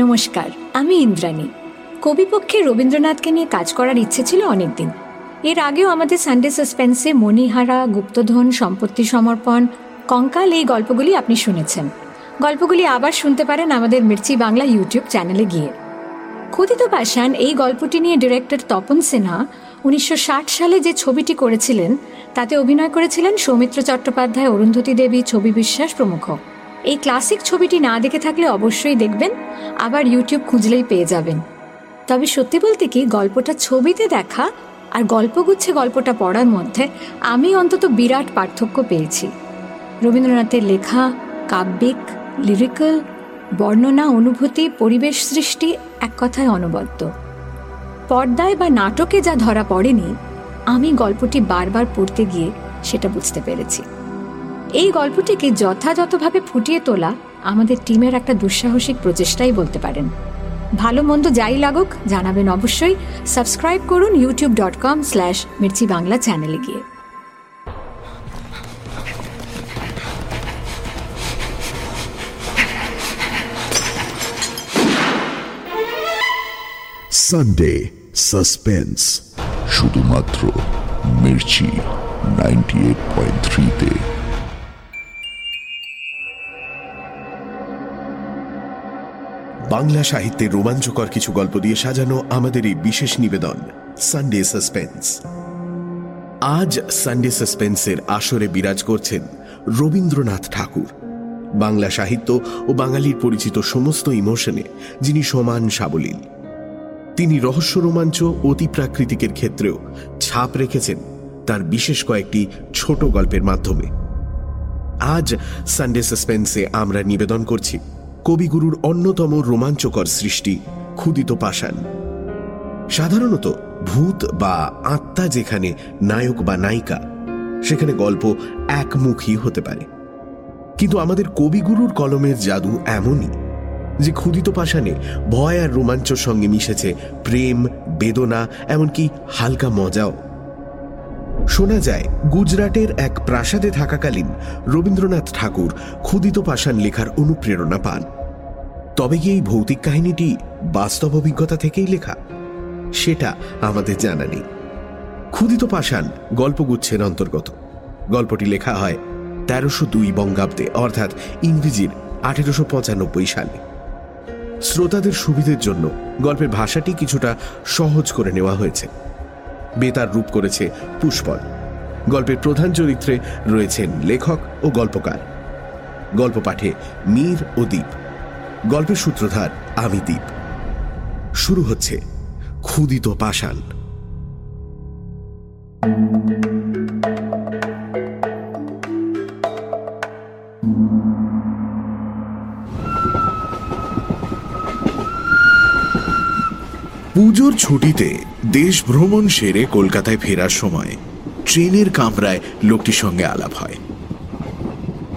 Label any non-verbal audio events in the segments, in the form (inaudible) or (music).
নমস্কার, আমি ইন্দ্রাণী। কবিপক্ষে রবীন্দ্রনাথকে নিয়ে কাজ করার ইচ্ছে ছিল অনেকদিন। এর আগেও আমাদের সানডে সাসপেন্সে মণিহারা, গুপ্তধন, সম্পত্তি সমর্পণ, কঙ্কাল এই গল্পগুলি আপনি শুনেছেন। গল্পগুলি আবার শুনতে পারেন আমাদের মির্চি বাংলা ইউটিউব চ্যানেলে গিয়ে। ক্ষুদিত পাশান এই গল্পটি নিয়ে ডিরেক্টর তপন সিনহা উনিশশো ষাট সালে যে ছবিটি করেছিলেন, তাতে অভিনয় করেছিলেন সৌমিত্র চট্টোপাধ্যায়, অরুন্ধতী দেবী, ছবি বিশ্বাস প্রমুখ। এই ক্লাসিক ছবিটি না দেখে থাকলে অবশ্যই দেখবেন, আবার ইউটিউব খুঁজলেই পেয়ে যাবেন। তবে সত্যি বলতে কি, গল্পটা ছবিতে দেখা আর গল্পগুচ্ছে গল্পটা পড়ার মধ্যে আমি অন্তত বিরাট পার্থক্য পেয়েছি। রবীন্দ্রনাথের লেখা, কাব্যিক লিরিক্যাল বর্ণনা, অনুভূতি, পরিবেশ সৃষ্টি এক কথায় অনবদ্য। পর্দায় বা নাটকে যা ধরা পড়েনি, আমি গল্পটি বারবার পড়তে গিয়ে সেটা বুঝতে পেরেছি। এই গল্পটিকে যথাযথভাবে ফুটিয়ে তোলা আমাদের টিমের একটা দুঃসাহসিক প্রচেষ্টাই বলতে পারেন। ভালো মন্দ যাই লাগুক, জানাবেন অবশ্যই। সাবস্ক্রাইব করুন YouTube dot com slash Mirchi Bangla চ্যানেলে গিয়ে। সানডে সাসপেন্স শুধুমাত্র মির্চি নাইনটি এইট পয়েন্ট থ্রিতে বাংলা সাহিত্যের রোমাঞ্চকর কিছু গল্প দিয়ে সাজানো আমাদের এই বিশেষ নিবেদন সানডে সাসপেন্স আজ সানডে সাসপেন্সের আসরে বিরাজ করছেন রবীন্দ্রনাথ ঠাকুর। বাংলা সাহিত্য ও বাঙালির পরিচিত সমস্ত ইমোশনে যিনি সমান সাবলীল। তিনি রহস্য রোমাঞ্চ অতি প্রাকৃতিকের ক্ষেত্রেও ছাপ রেখেছেন তার বিশেষ কয়েকটি ছোট গল্পের মাধ্যমে। আজ সানডে সাসপেন্সে আমরা নিবেদন করছি কবিগুরুর অন্যতম রোমাঞ্চকর সৃষ্টি, ক্ষুদিত পাষাণ। সাধারণত ভূত বা আত্মা যেখানে নায়ক বা নায়িকা, সেখানে গল্প একমুখী হতে পারে। কিন্তু আমাদের কবিগুরুর কলমের জাদু এমনই, যে ক্ষুদিত পাষাণে ভয় আর রোমাঞ্চর সঙ্গে মিশেছে প্রেম, বেদনা, এমনকি হালকা মজাও। শোনা যায়, গুজরাটের এক প্রাসাদে থাকাকালীন রবীন্দ্রনাথ ঠাকুর ক্ষুদিত পাষাণ লেখার অনুপ্রেরণা পান। তবে কি এই ভৌতিক কাহিনীটি বাস্তব অভিজ্ঞতা থেকেই লেখা? সেটা আমাদের জানা নেই। ক্ষুদিত পাষাণ গল্পগুচ্ছের অন্তর্গত। গল্পটি লেখা হয় তেরোশো দুই বঙ্গাব্দে, অর্থাৎ ইংরেজির আঠেরোশো পঁচানব্বই সালে। শ্রোতাদের সুবিধের জন্য গল্পের ভাষাটি কিছুটা সহজ করে নেওয়া হয়েছে। বেতার রূপ করেছে পুষ্পল। গল্পের প্রধান চরিত্রে রয়েছেন লেখক ও গল্পকার। গল্প পাঠে মীর ও দ্বীপ গল্পের সূত্রধার আমি দ্বীপ শুরু হচ্ছে ক্ষুদিত পাষাণ। পুজোর ছুটিতে দেশ ভ্রমণ সেরে কলকাতায় ফেরার সময় ট্রেনের কামরায় লোকটির সঙ্গে আলাপ হয়।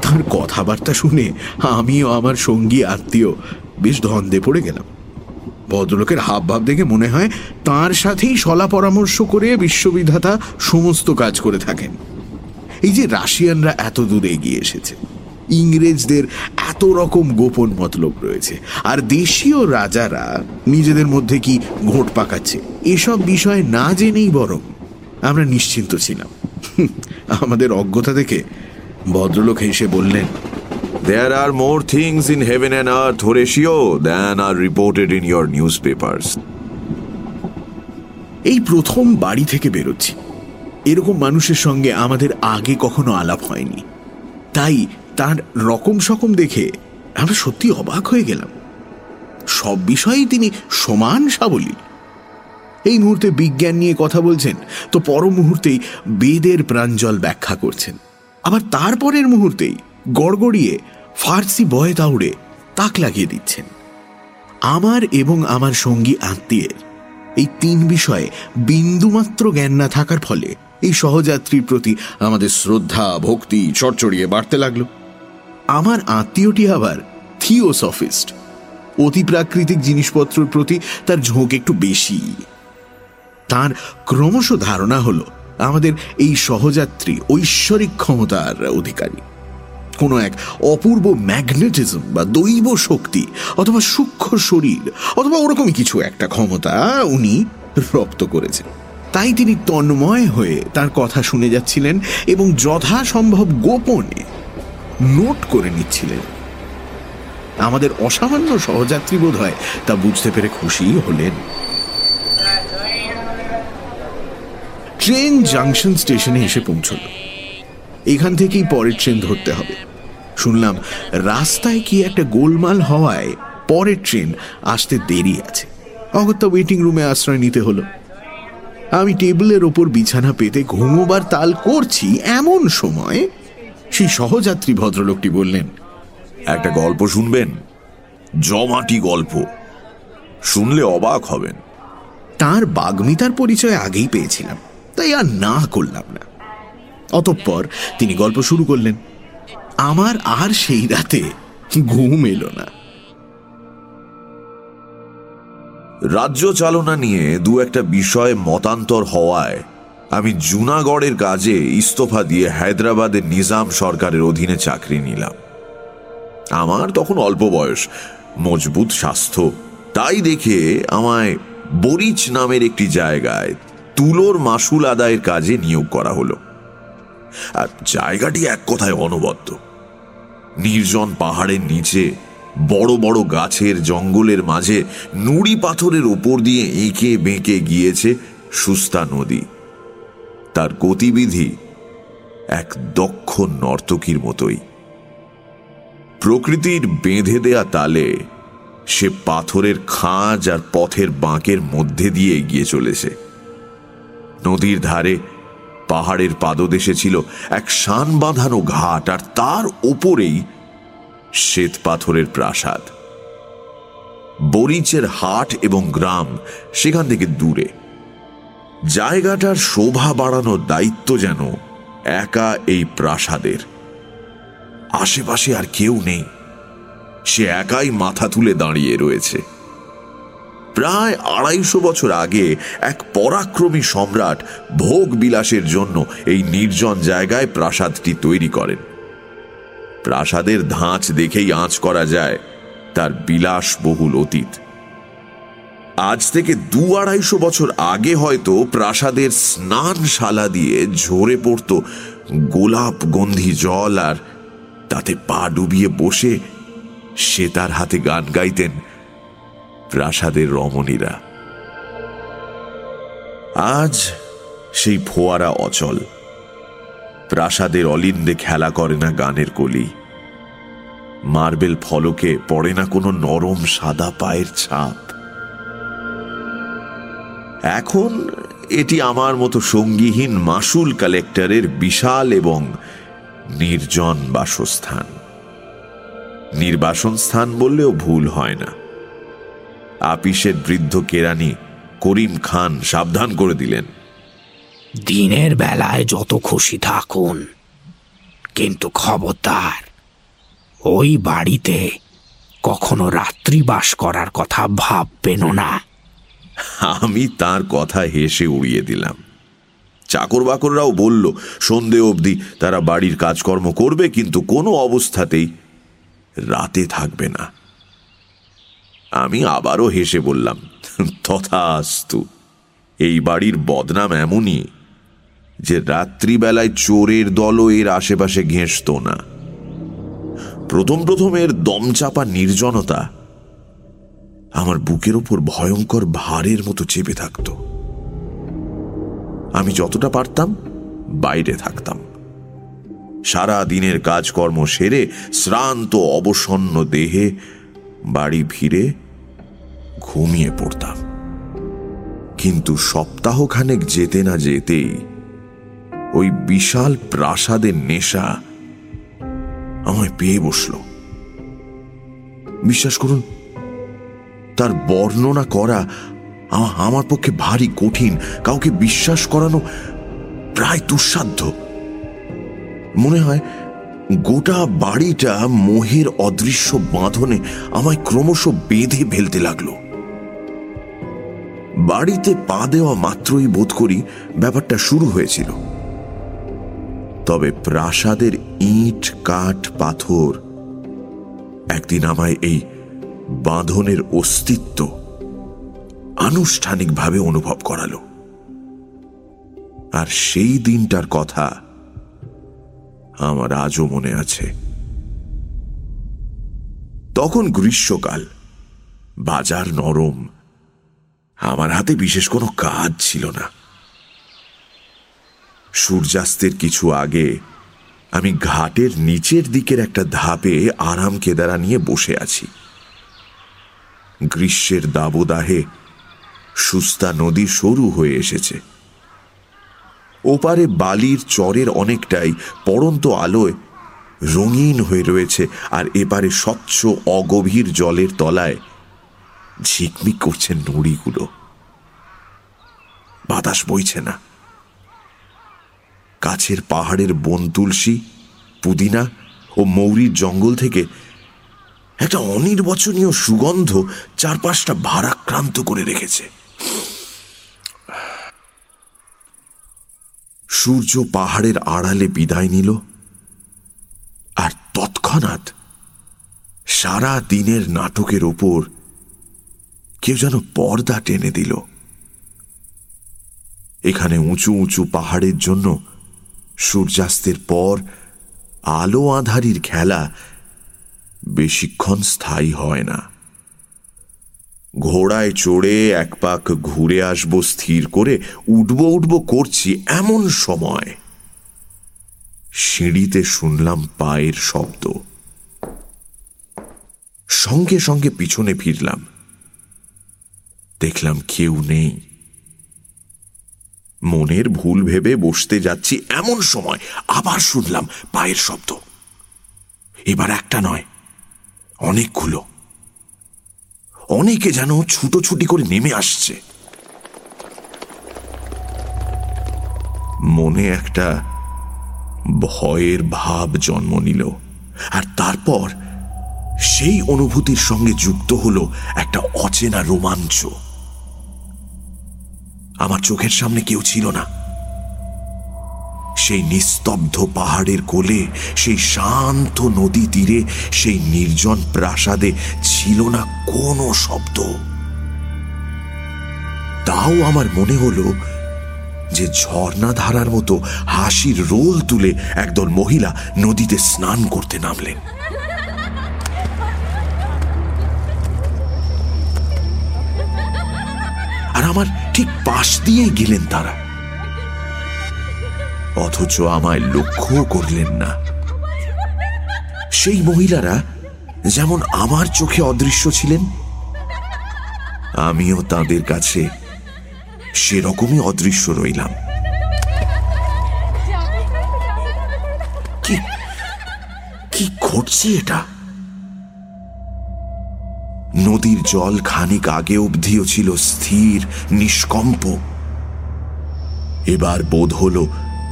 তার কথাবার্তা শুনে আমিও আমার সঙ্গী আত্মীয় বেশ ধন্দে পড়ে গেলাম। ভদ্রলোকের হাবভাব দেখে মনে হয় তার সাথেই সলা পরামর্শ করে বিশ্ববিধাতা সমস্ত কাজ করে থাকেন। এই যে রাশিয়ানরা এত দূরে এগিয়ে এসেছে। ইংরেজদের এত রকম গোপন মতলব রয়েছে। আর দেশীয় রাজারা নিজেদের মধ্যে কি ঘোট পাকাচ্ছে এসব বিষয় না জেনেই বরং আমরা নিশ্চিন্ত ছিলাম। (laughs) আমাদের অজ্ঞতা দেখে ভদ্রলোক হেসে বললেন There are more things in heaven and earth, Horatio, than are reported in your newspapers. এই প্রথম বাড়ি থেকে বেরোচ্ছি। এরকম মানুষের সঙ্গে আমাদের আগে কখনো আলাপ হয়নি। তাই তার রকম সকম দেখে আমরা সত্যি অবাক হয়ে গেলাম। সব বিষয়েই তিনি সমান সাবলীল এই মুহূর্তে বিজ্ঞান নিয়ে কথা বলছেন, তো পর মুহূর্তেই বেদের প্রাঞ্জল ব্যাখ্যা করছেন। আবার তারপরের মুহূর্তেই গড়গড়িয়ে ফার্সি বয়ে দাউড়ে তাক লাগিয়ে দিচ্ছেন। আমার এবং আমার সঙ্গী আত্মীয়ের এই তিন বিষয়ে বিন্দুমাত্র জ্ঞান না থাকার ফলে এই সহযাত্রীর প্রতি আমাদের শ্রদ্ধা, ভক্তি, চড়চড়িয়ে বাড়তে লাগল। আমার আত্মীয়টি আবার থিওসফিস্ট। অতিপ্রাকৃতিক জিনিসপত্রের প্রতি তার ঝোঁক একটু বেশি। তার ক্রমশ ধারণা হল, আমাদের এই সহযাত্রী ঐশ্বরিক ক্ষমতার অধিকারী। কোনো এক অপূর্ব ম্যাগনেটিজম বা দৈব শক্তি অথবা সূক্ষ্ম শরীর অথবা ওরকমই কিছু একটা ক্ষমতা উনি রপ্ত করেছেন। তাই তিনি তন্ময় হয়ে তার কথা শুনে যাচ্ছিলেন এবং যথাসম্ভব গোপনে নোট করে নিচ্ছিলেন। আমাদের অসামান্য সহযাত্রী বোধ হয় তা বুঝতে পেরে খুশি হলেন। ট্রেন জাংশন স্টেশনে এসে পৌঁছল। এখান থেকেই পরের ট্রেন ধরতে হবে। শুনলাম, রাস্তায় কি একটা গোলমাল হওয়ায় পরের ট্রেন আসতে দেরি আছে। অগত্যা ওয়েটিং রুমে আশ্রয় নিতে হলো। আমি টেবিলের ওপর বিছানা পেতে ঘুমোবার তাল করছি এমন সময় সেই সহযাত্রী ভদ্রলোকটি বললেন, একটা গল্প শুনবেন? জমাটি গল্প। শুনলে অবাক হবেন। তার বাগ্মিতার পরিচয় আগেই পেয়েছিলাম, তাই আর না করলাম না। অতঃপর তিনি গল্প শুরু করলেন, আমার আর সেই রাতে ঘুম এলো না। রাজ্য চালনা নিয়ে দু একটা বিষয়ে মতান্তর হওয়ায় আমি জুনাগড়ের কাজে ইস্তফা দিয়ে হায়দ্রাবাদের নিজাম সরকারের অধীনে চাকরি নিলাম। আমার তখন অল্প বয়স, মজবুত স্বাস্থ্য। তাই দেখে আমায় বরিচ নামের একটি জায়গায় তুলোর মাসুল আদায়ের কাজে নিয়োগ করা হলো। আর জায়গাটি এক কথায় অনবদ্য। নির্জন পাহাড়ের নিচে, বড় বড় গাছের জঙ্গলের মাঝে নুড়ি পাথরের ওপর দিয়ে এঁকে বেঁকে গিয়েছে সুস্তা নদী। তার গতিবিধি এক দক্ষ নর্তকীর মতোই। প্রকৃতির বেঁধে দেয়া তালে সে পাথরের খাঁজ আর পথের বাঁকের মধ্যে দিয়ে এগিয়ে চলেছে। নদীর ধারে পাহাড়ের পাদদেশে ছিল এক শান বাঁধানো ঘাট আর তার ওপরেই শ্বেত পাথরের প্রাসাদ। বরিচের হাট এবং গ্রাম সেখান থেকে দূরে। জায়গাটার শোভা বাড়ানোর দায়িত্ব যেন একা এই প্রাসাদের। আশেপাশে আর কেউ নেই। সে একাই মাথা তুলে দাঁড়িয়ে রয়েছে। প্রায় আড়াইশো বছর আগে এক পরাক্রমী সম্রাট ভোগ বিলাসের জন্য এই নির্জন জায়গায় প্রাসাদটি তৈরি করেন। প্রাসাদের ধাঁচ দেখেই আঁচ করা যায়, তার বিলাসবহুল অতীত। আজ থেকে দু আড়াইশো বছর আগে হয়তো প্রাসাদের স্নানশালা দিয়ে ঝরে পড়ত গোলাপ গন্ধি জল আর তাতে পা ডুবিয়ে বসে সে তার হাতে গান গাইতেন প্রাসাদের রমণীরা। আজ সেই ফোয়ারা অচল। প্রাসাদের অলিন্দে খেলা করে না গানের কলি। মার্বেল ফলকে পড়ে না কোনো নরম সাদা পায়ের ছাপ। এখন এটি আমার মতো সঙ্গীহীন মাসুল কালেক্টরের বিশাল এবং নির্জন বাসস্থান। নির্বাসন স্থান বললেও ভুল হয় না। আপিসের বৃদ্ধ কেরানি করিম খান সাবধান করে দিলেন। দিনের বেলায় যত খুশি থাকুন, কিন্তু খবরদার, ওই বাড়িতে কখনো রাত্রিবাস করার কথা ভাববেন না। আমি তার কথা হেসে উড়িয়ে দিলাম। চাকর বাকররাও বলল, সন্ধে অবধি তারা বাড়ির কাজকর্ম করবে, কিন্তু কোনো অবস্থাতেই রাতে থাকবে না। আমি আবারও হেসে বললাম, তথাস্তু, এই বাড়ির বদনাম এমনই যে রাত্রিবেলায় চোরের দলও এর আশেপাশে ঘেঁষত না। প্রথম প্রথম এর দমচাপা নির্জনতা আমার বুকের ওপর ভয়ঙ্কর ভারের মতো চেপে থাকত। আমি যতটা পারতাম, বাইরে থাকতাম। সারা দিনের কাজকর্ম সেরে, শ্রান্ত, অবসন্ন দেহে বাড়ি ফিরে ঘুমিয়ে পড়তাম। কিন্তু সপ্তাহখানেক যেতে না যেতেই ওই বিশাল প্রাসাদের নেশা আমায় পেয়ে বসল। বিশ্বাস করুন তার বর্ণনা করা আমার পক্ষে ভারী কঠিন, কাউকে বিশ্বাস করানো প্রায় দুঃসাধ্য। মনে হয় গোটা বাড়িটা মোহের অদৃশ্য বাঁধনে আমায় ক্রমশ বেঁধে ফেলতে লাগল। বাড়িতে পা দেওয়া মাত্রই বোধ করি ব্যাপারটা শুরু হয়েছিল। তবে প্রাসাদের ইট, কাঠ, পাথর একদিন আমায় এই বাঁধনের অস্তিত্ব আনুষ্ঠানিকভাবে অনুভব করালো। আর সেই দিনটার কথা আমার আজও মনে আছে। তখন গ্রীষ্মকাল, বাজার নরম, আমার হাতে বিশেষ কোনো কাজ ছিল না। সূর্যাস্তের কিছু আগে আমি ঘাটের নিচের দিকের একটা ধাপে আরাম কেদারা নিয়ে বসে আছি। গ্রীষ্মের দাবদাহে সুস্তা নদী সরু হয়ে এসেছে। ওপারে বালির চরের অনেকটাই পড়ন্ত আলোয় রঙিন হয়ে রয়েছে আর এপারে স্বচ্ছ অগভীর জলের তলায় ঝিকমিক করছে নুড়িগুলো। বাতাস বইছে না। কাছের পাহাড়ের বন তুলসী পুদিনা ও মৌরির জঙ্গল থেকে একটা অনির্বচনীয় সুগন্ধ চারপাশটা ভারাক্রান্ত করে রেখেছে। সূর্য পাহাড়ের আড়ালে বিদায় নিল, আর তৎক্ষণাৎ সারা দিনের নাটকের ওপর কেউ যেন পর্দা টেনে দিল। এখানে উঁচু উঁচু পাহাড়ের জন্য সূর্যাস্তের পর আলো আধারির খেলা বেশিক্ষণ স্থায়ী হয় না। ঘোড়ায় চড়ে এক পাক ঘুরে আসব স্থির করে উঠব উঠব করছি এমন সময়। সিঁড়িতে শুনলাম পায়ের শব্দ। সঙ্গে সঙ্গে পিছনে ফিরলাম। দেখলাম কেউ নেই। মনের ভুল ভেবে বসতে যাচ্ছি এমন সময় আবার শুনলাম পায়ের শব্দ। এবার একটা নয়। অনেকগুলো অনেকে যেন ছুটোছুটি করে নেমে আসছে। মনে একটা ভয়ের ভাব জন্ম নিল, আর তারপর সেই অনুভূতির সঙ্গে যুক্ত হলো একটা অচেনা রোমাঞ্চ। আমার চোখের সামনে কেউ ছিল না। সেই নিস্তব্ধ পাহাড়ের কোলে, সেই শান্ত নদী তীরে, সেই নির্জন প্রাসাদে ছিল না কোনো শব্দ। তাও আমার মনে হলো যে ঝর্ণা ধারার মতো হাসির রোল তুলে একদল মহিলা নদীতে স্নান করতে নামলেন। আর আমার ঠিক পাশ দিয়েই গেলেন তারা। অথচ আমায় লক্ষ্য করলেন না। সেই মহিলারা যেমন আমার চোখে অদৃশ্য ছিলেন, আমিও তাদের কাছে সেরকমই অদৃশ্য রইলাম। কি ঘটছে এটা? নদীর জল খানিক আগে অবধিও ছিল স্থির, নিষ্কম্প। এবার বোধ হল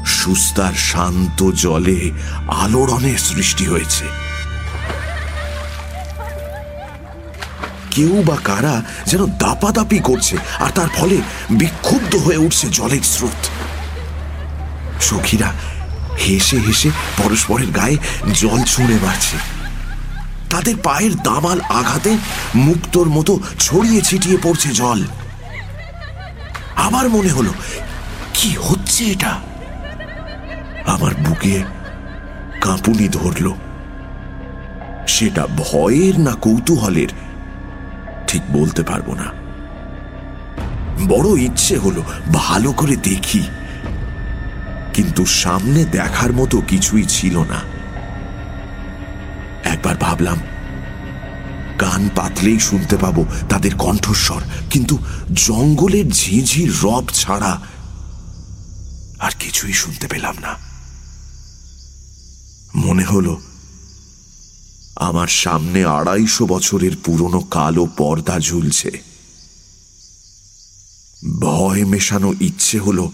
সুস্তার শান্ত জলে আলোড়নের সৃষ্টি হয়েছে। কেউ বা কারা যেন দাপাদাপি করছে আর তার ফলে বিক্ষুব্ধ হয়ে উঠছে জলের স্রোত। সখীরা হেসে হেসে পরস্পরের গায়ে জল ছুঁড়ে মারছে। তাদের পায়ের দামাল আঘাতে মুক্তোর মতো ছড়িয়ে ছিটিয়ে পড়ছে জল। আবার মনে হলো, কি হচ্ছে এটা? আমার বুকে কাঁপুনি ধরল। সেটা ভয়ের না কৌতূহলের, ঠিক বলতে পারব না। বড় ইচ্ছে হলো ভালো করে দেখি, কিন্তু সামনে দেখার মতো কিছুই ছিল না। একবার ভাবলাম, কান পাতলেই শুনতে পাবো তাদের কণ্ঠস্বর, কিন্তু জঙ্গলের ঝিঝির রব ছাড়া আর কিছুই শুনতে পেলাম না। মনে হলো, আমার সামনে আড়াইশো বছরের পুরনো কালো পর্দা ঝুলছে। ভয় মেশানো ইচ্ছে হলো,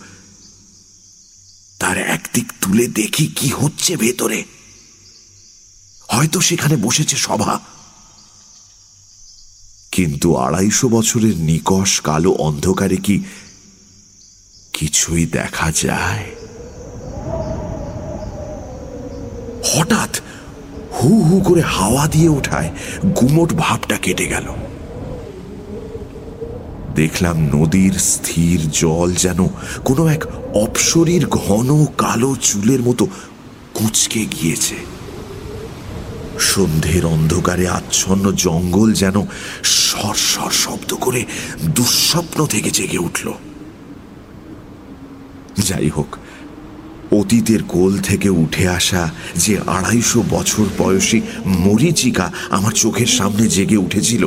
তার একদিক তুলে দেখি কি হচ্ছে ভেতরে। হয়তো সেখানে বসেছে সভা। কিন্তু আড়াইশো বছরের নিকশ কালো অন্ধকারে কি কিছুই দেখা যায়? হঠাৎ হু হু করে হাওয়া দিয়ে ওঠায় গুমট ভাবটা কেটে গেল। দেখলাম নদীর স্থির জল যেন কোনো এক অপসরীর ঘন কালো চুলের মতো কুচকে গিয়েছে। সন্ধ্যের অন্ধকারে আচ্ছন্ন জঙ্গল যেন সর শব্দ করে দুঃস্বপ্ন থেকে জেগে উঠল। যাই হোক অতীতের কোল থেকে উঠে আসা যে আড়াইশো বছর বয়সী মরিচিকা আমার চোখের সামনে জেগে উঠেছিল,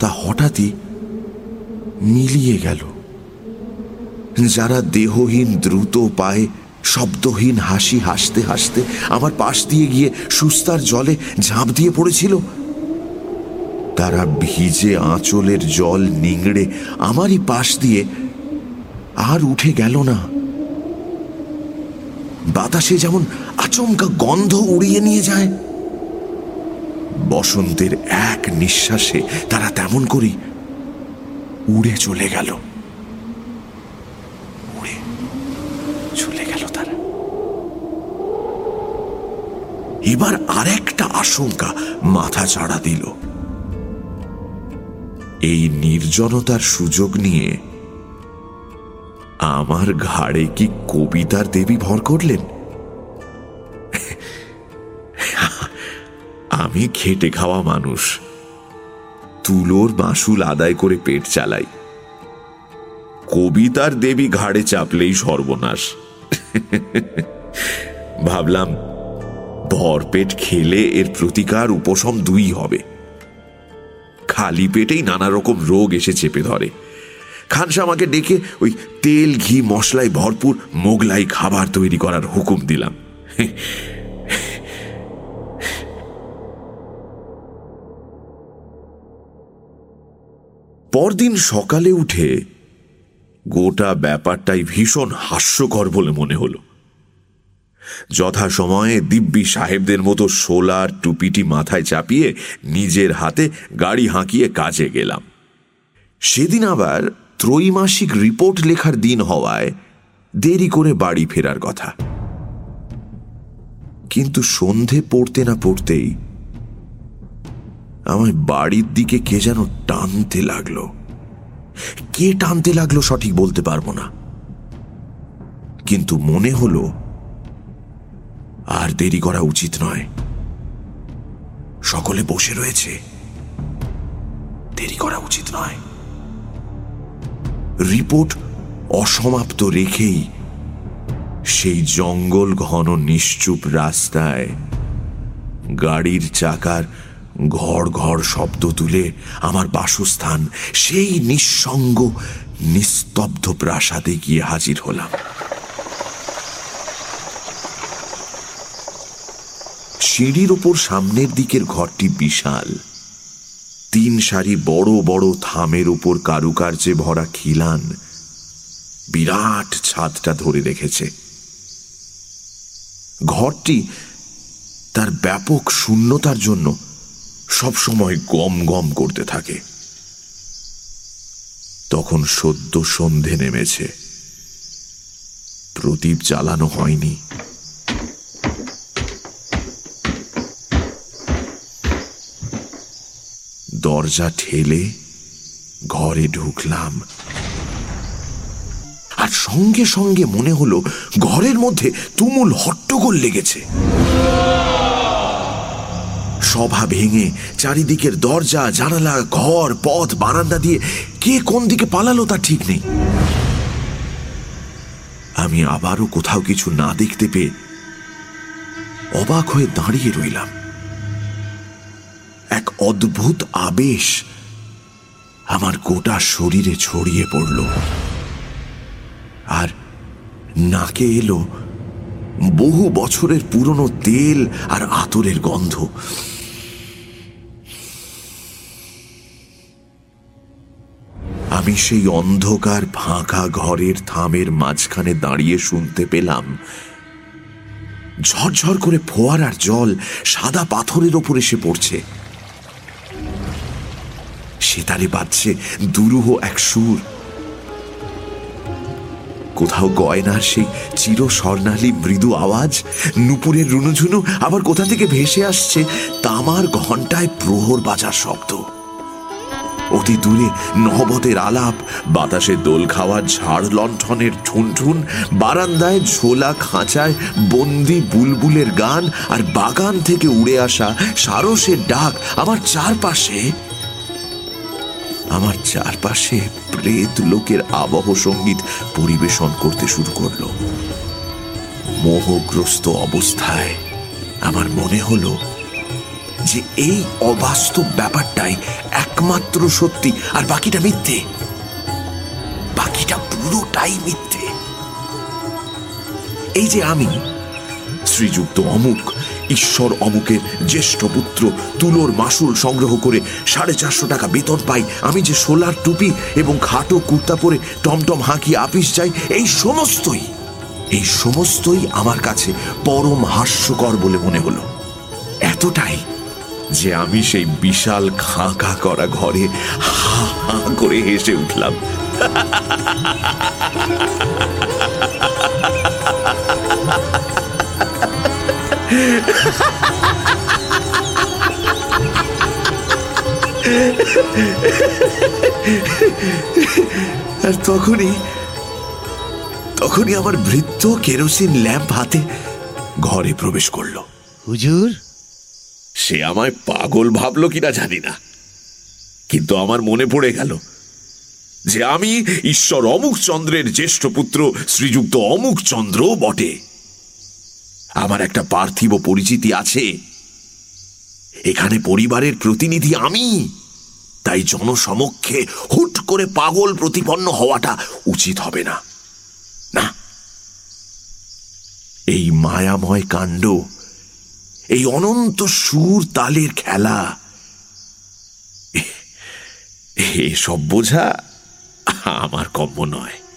তা হঠাৎই মিলিয়ে গেল। যারা দেহহীন দ্রুত পায়ে, শব্দহীন হাসি হাসতে হাসতে আমার পাশ দিয়ে গিয়ে সুস্তার জলে ঝাঁপ দিয়ে পড়েছিল, তারা ভিজে আঁচলের জল নিংড়ে আমারই পাশ দিয়ে আর উঠে গেল না। বাতাসে যেমন আচমকা গন্ধ উড়িয়ে নিয়ে যায়। বসন্তের এক নিঃশ্বাসে তারা তেমন করেই উড়ে চলে গেল। উড়ে চলে গেল এবার আরেকটা আশঙ্কা মাথা চাড়া দিল। এই নির্জনতার সুযোগ নিয়ে আমার ঘাড়ে কি কবিতার দেবী ভর করলেন? আমি খেটে খাওয়া মানুষ। তুলোর মাসুল আদায় করে পেট চালাই। কবিতার দেবী ঘাড়ে চাপলেই সর্বনাশ। ভাবলাম ভরপেট খেলে এর প্রতিকার উপশম দুই হবে। খালি পেটেই নানা রকম রোগ এসে চেপে ধরে। খানসা আমাকে ডেকে ওই তেল, ঘি, মশলায় ভরপুর মোগলাই খাবার তৈরি করার হুকুম দিলাম। পরদিন সকালে উঠে গোটা ব্যাপারটাই ভীষণ হাস্যকর বলে মনে হলো। যথাসময়ে দিব্যি সাহেবদের মতো সোলার টুপিটি মাথায় চাপিয়ে নিজের হাতে গাড়ি হাঁকিয়ে কাজে গেলাম। সেদিন আবার ত্রৈমাসিক রিপোর্ট লেখার দিন হওয়ায় দেরি করে বাড়ি ফেরার কথা। কিন্তু সন্ধে পড়তে না পড়তেই আমায় বাড়ির দিকে কে যেন টানতে লাগল। কে টানতে লাগল সঠিক বলতে পারব না। কিন্তু মনে হলো আর দেরি করা উচিত নয়। সকলে বসে রয়েছে। দেরি করা উচিত নয়। রিপোর্ট অসমাপ্ত রেখেই সেই জঙ্গল ঘন নিশ্চুপ রাস্তায় গাড়ির চাকার ঘড় ঘড় শব্দ তুলে আমার বাসস্থান, সেই নিঃসঙ্গ, নিস্তব্ধ প্রাসাদে গিয়ে হাজির হলাম। সিঁড়ির ওপর সামনের দিকের ঘরটি বিশাল। তিন সারি বড় বড় থামের উপর কারুকার্যে ভরা খিলান বিরাট ছাদটা ধরে রেখেছে। ঘরটি তার ব্যাপক শূন্যতার জন্য সবসময় গম গম করতে থাকে। তখন সদ্য সন্ধে নেমেছে। প্রদীপ জ্বালানো হয়নি। দরজা ঠেলে ঘরে ঢুকলাম। আর সঙ্গে সঙ্গে মনে হলো ঘরের মধ্যে তুমুল হট্টগোল লেগেছে। সভা ভেঙে চারিদিকের দরজা, জানালা, ঘর, পথ, বারান্দা দিয়ে কে কোন দিকে পালালো তা ঠিক নেই। আমি আবারও কোথাও কিছু না দেখতে পেয়ে অবাক হয়ে দাঁড়িয়ে রইলাম। এক অদ্ভুত আবেশ আমার গোটা শরীরে ছড়িয়ে পড়ল। আর নাকে এলো বহু বছরের পুরনো তেল আর আতরের গন্ধ। আমি সেই অন্ধকার ফাঁকা ঘরের থামের মাঝখানে দাঁড়িয়ে শুনতে পেলাম। ঝরঝর করে ফোয়ারার জল সাদা পাথরের ওপর এসে পড়ছে। সেতারে বাজছে দুরূহ এক সুর। কোথাও গয়নার সেই চির স্বর্ণালী মৃদু আওয়াজ, নুপুরের রুনুঝুনু আবার কোথা থেকে ভেসে আসছে, তামার ঘন্টায় প্রহর বাজার শব্দ। অতি দূরে নহবতের আলাপ, বাতাসে দোল খাওয়া ঝাড় লণ্ঠনের ঠুনঠুন, বারান্দায় ঝোলা খাঁচায় বন্দি বুলবুলের গান, আর বাগান থেকে উড়ে আসা সারসের ডাক আমার চারপাশে। আমার চারপাশে প্রেত লোকের আবহ সংগীত পরিবেশন করতে শুরু করল। মোহগ্রস্ত অবস্থায় আমার মনে হলো যে এই অবাস্তব ব্যাপারটাই একমাত্র সত্যি আর বাকিটা মিথ্যে। বাকিটা পুরোটাই মিথ্যে। এই যে আমি, শ্রীযুক্ত অমুক ঈশ্বর অমুকের জ্যেষ্ঠ পুত্র তুলোর মাসুল সংগ্রহ করে সাড়ে চারশো টাকা বেতন পাই। আমি যে সোলার টুপি এবং খাটো কুর্তা পরে টমটম হাঁকি আপিস যাই এই সমস্তই এই সমস্তই আমার কাছে পরম হাস্যকর বলে মনে হলো। এতটাই যে আমি সেই বিশাল খাঁ খাঁ করা ঘরে হা হা করে হেসে উঠলাম। (laughs) আর তখনই তখনই আমার বৃদ্ধ কেরোসিন ল্যাম্প হাতে ঘরে প্রবেশ করল। হুজুর? সে আমায় পাগল ভাবলো কিনা জানি না। কিন্তু আমার মনে পড়ে গেল যে আমি ঈশ্বর অমুক চন্দ্রের জ্যেষ্ঠ পুত্র শ্রীযুক্ত অমুক চন্দ্র বটে। আমার একটা পার্থিব পরিচিতি আছে। এখানে পরিবারের প্রতিনিধি আমি। তাই জনসমক্ষে হুট করে পাগল প্রতিপন্ন হওয়াটা উচিত হবে না। না। এই মায়াময় কাণ্ড, এই অনন্ত সুর তালের খেলা এসব বোঝা আমার কম্য নয়।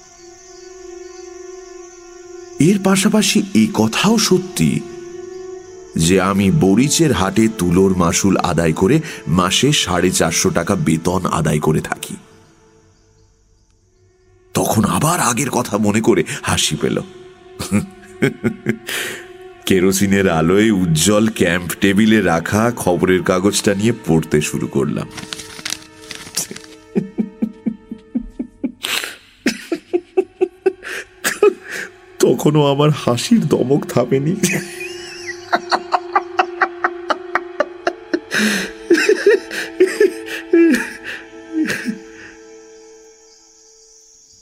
এর পাশাপাশি এই কথাও সত্যি যে আমি বরিচের হাটে তুলোর মাসুল আদায় করে মাসে সাড়ে চারশো টাকা বেতন আদায় করে থাকি। তখন আবার আগের কথা মনে করে হাসি পেল। কেরোসিনের আলোয় উজ্জ্বল ক্যাম্প টেবিলে রাখা খবরের কাগজটা নিয়ে পড়তে শুরু করলাম। তখনও আমার হাসির দমক থামেনি।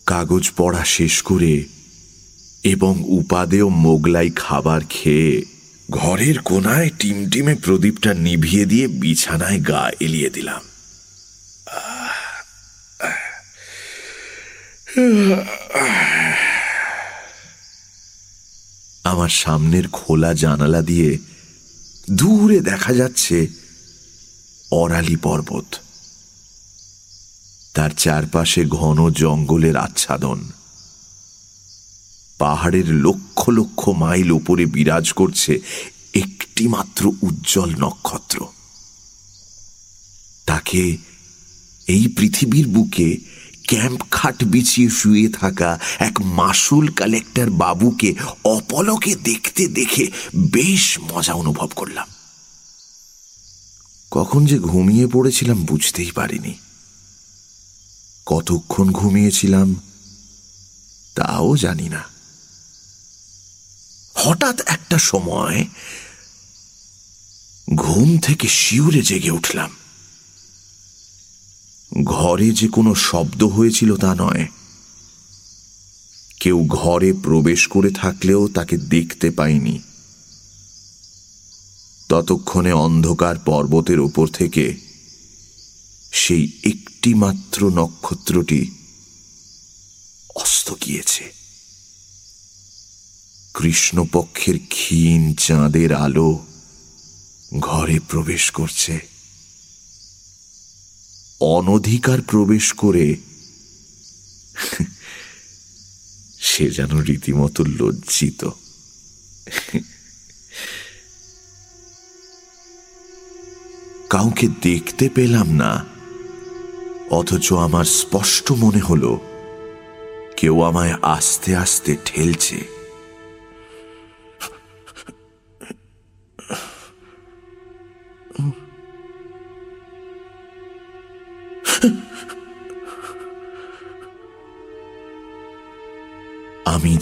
কাগজ পড়া শেষ করে এবং উপাদেয় মোগলাই খাবার খেয়ে ঘরের কোনায় টিমটিমে প্রদীপটা নিভিয়ে দিয়ে বিছানায় গা এলিয়ে দিলাম। আমার সামনের খোলা জানালা দিয়ে দূরে দেখা যাচ্ছে অরালি পর্বত। তার চারপাশে ঘন জঙ্গলের আচ্ছাদন। পাহাড়ের লক্ষ লক্ষ মাইল ওপরে বিরাজ করছে একটি মাত্র উজ্জ্বল নক্ষত্র। তাকে এই পৃথিবীর বুকে ক্যাম্প খাট বিছিয়ে শুয়ে থাকা এক মাসুল কালেক্টর বাবুকে অপলকে দেখতে দেখে বেশ মজা অনুভব করলাম। কখন যে ঘুমিয়ে পড়েছিলাম বুঝতেই পারিনি। কতক্ষণ ঘুমিয়েছিলাম তাও জানি না। হঠাৎ একটা সময় ঘুম থেকে শিউরে জেগে উঠলাম। ঘরে যে কোনো শব্দ হয়েছিল তা নয়। কেউ ঘরে প্রবেশ করে থাকলেও তাকে দেখতে পাইনি। ততক্ষণে অন্ধকার পর্বতের ওপর থেকে সেই একটি মাত্র নক্ষত্রটি অস্ত গিয়েছে। কৃষ্ণপক্ষের ক্ষীণ চাঁদের আলো ঘরে প্রবেশ করছে। অনধিকার প্রবেশ করে সে যেন রীতিমতো লজ্জিত। কাউকে দেখতে পেলাম না, অথচ আমার স্পষ্ট মনে হলো, কেউ আমায় আস্তে আস্তে ঠেলছে।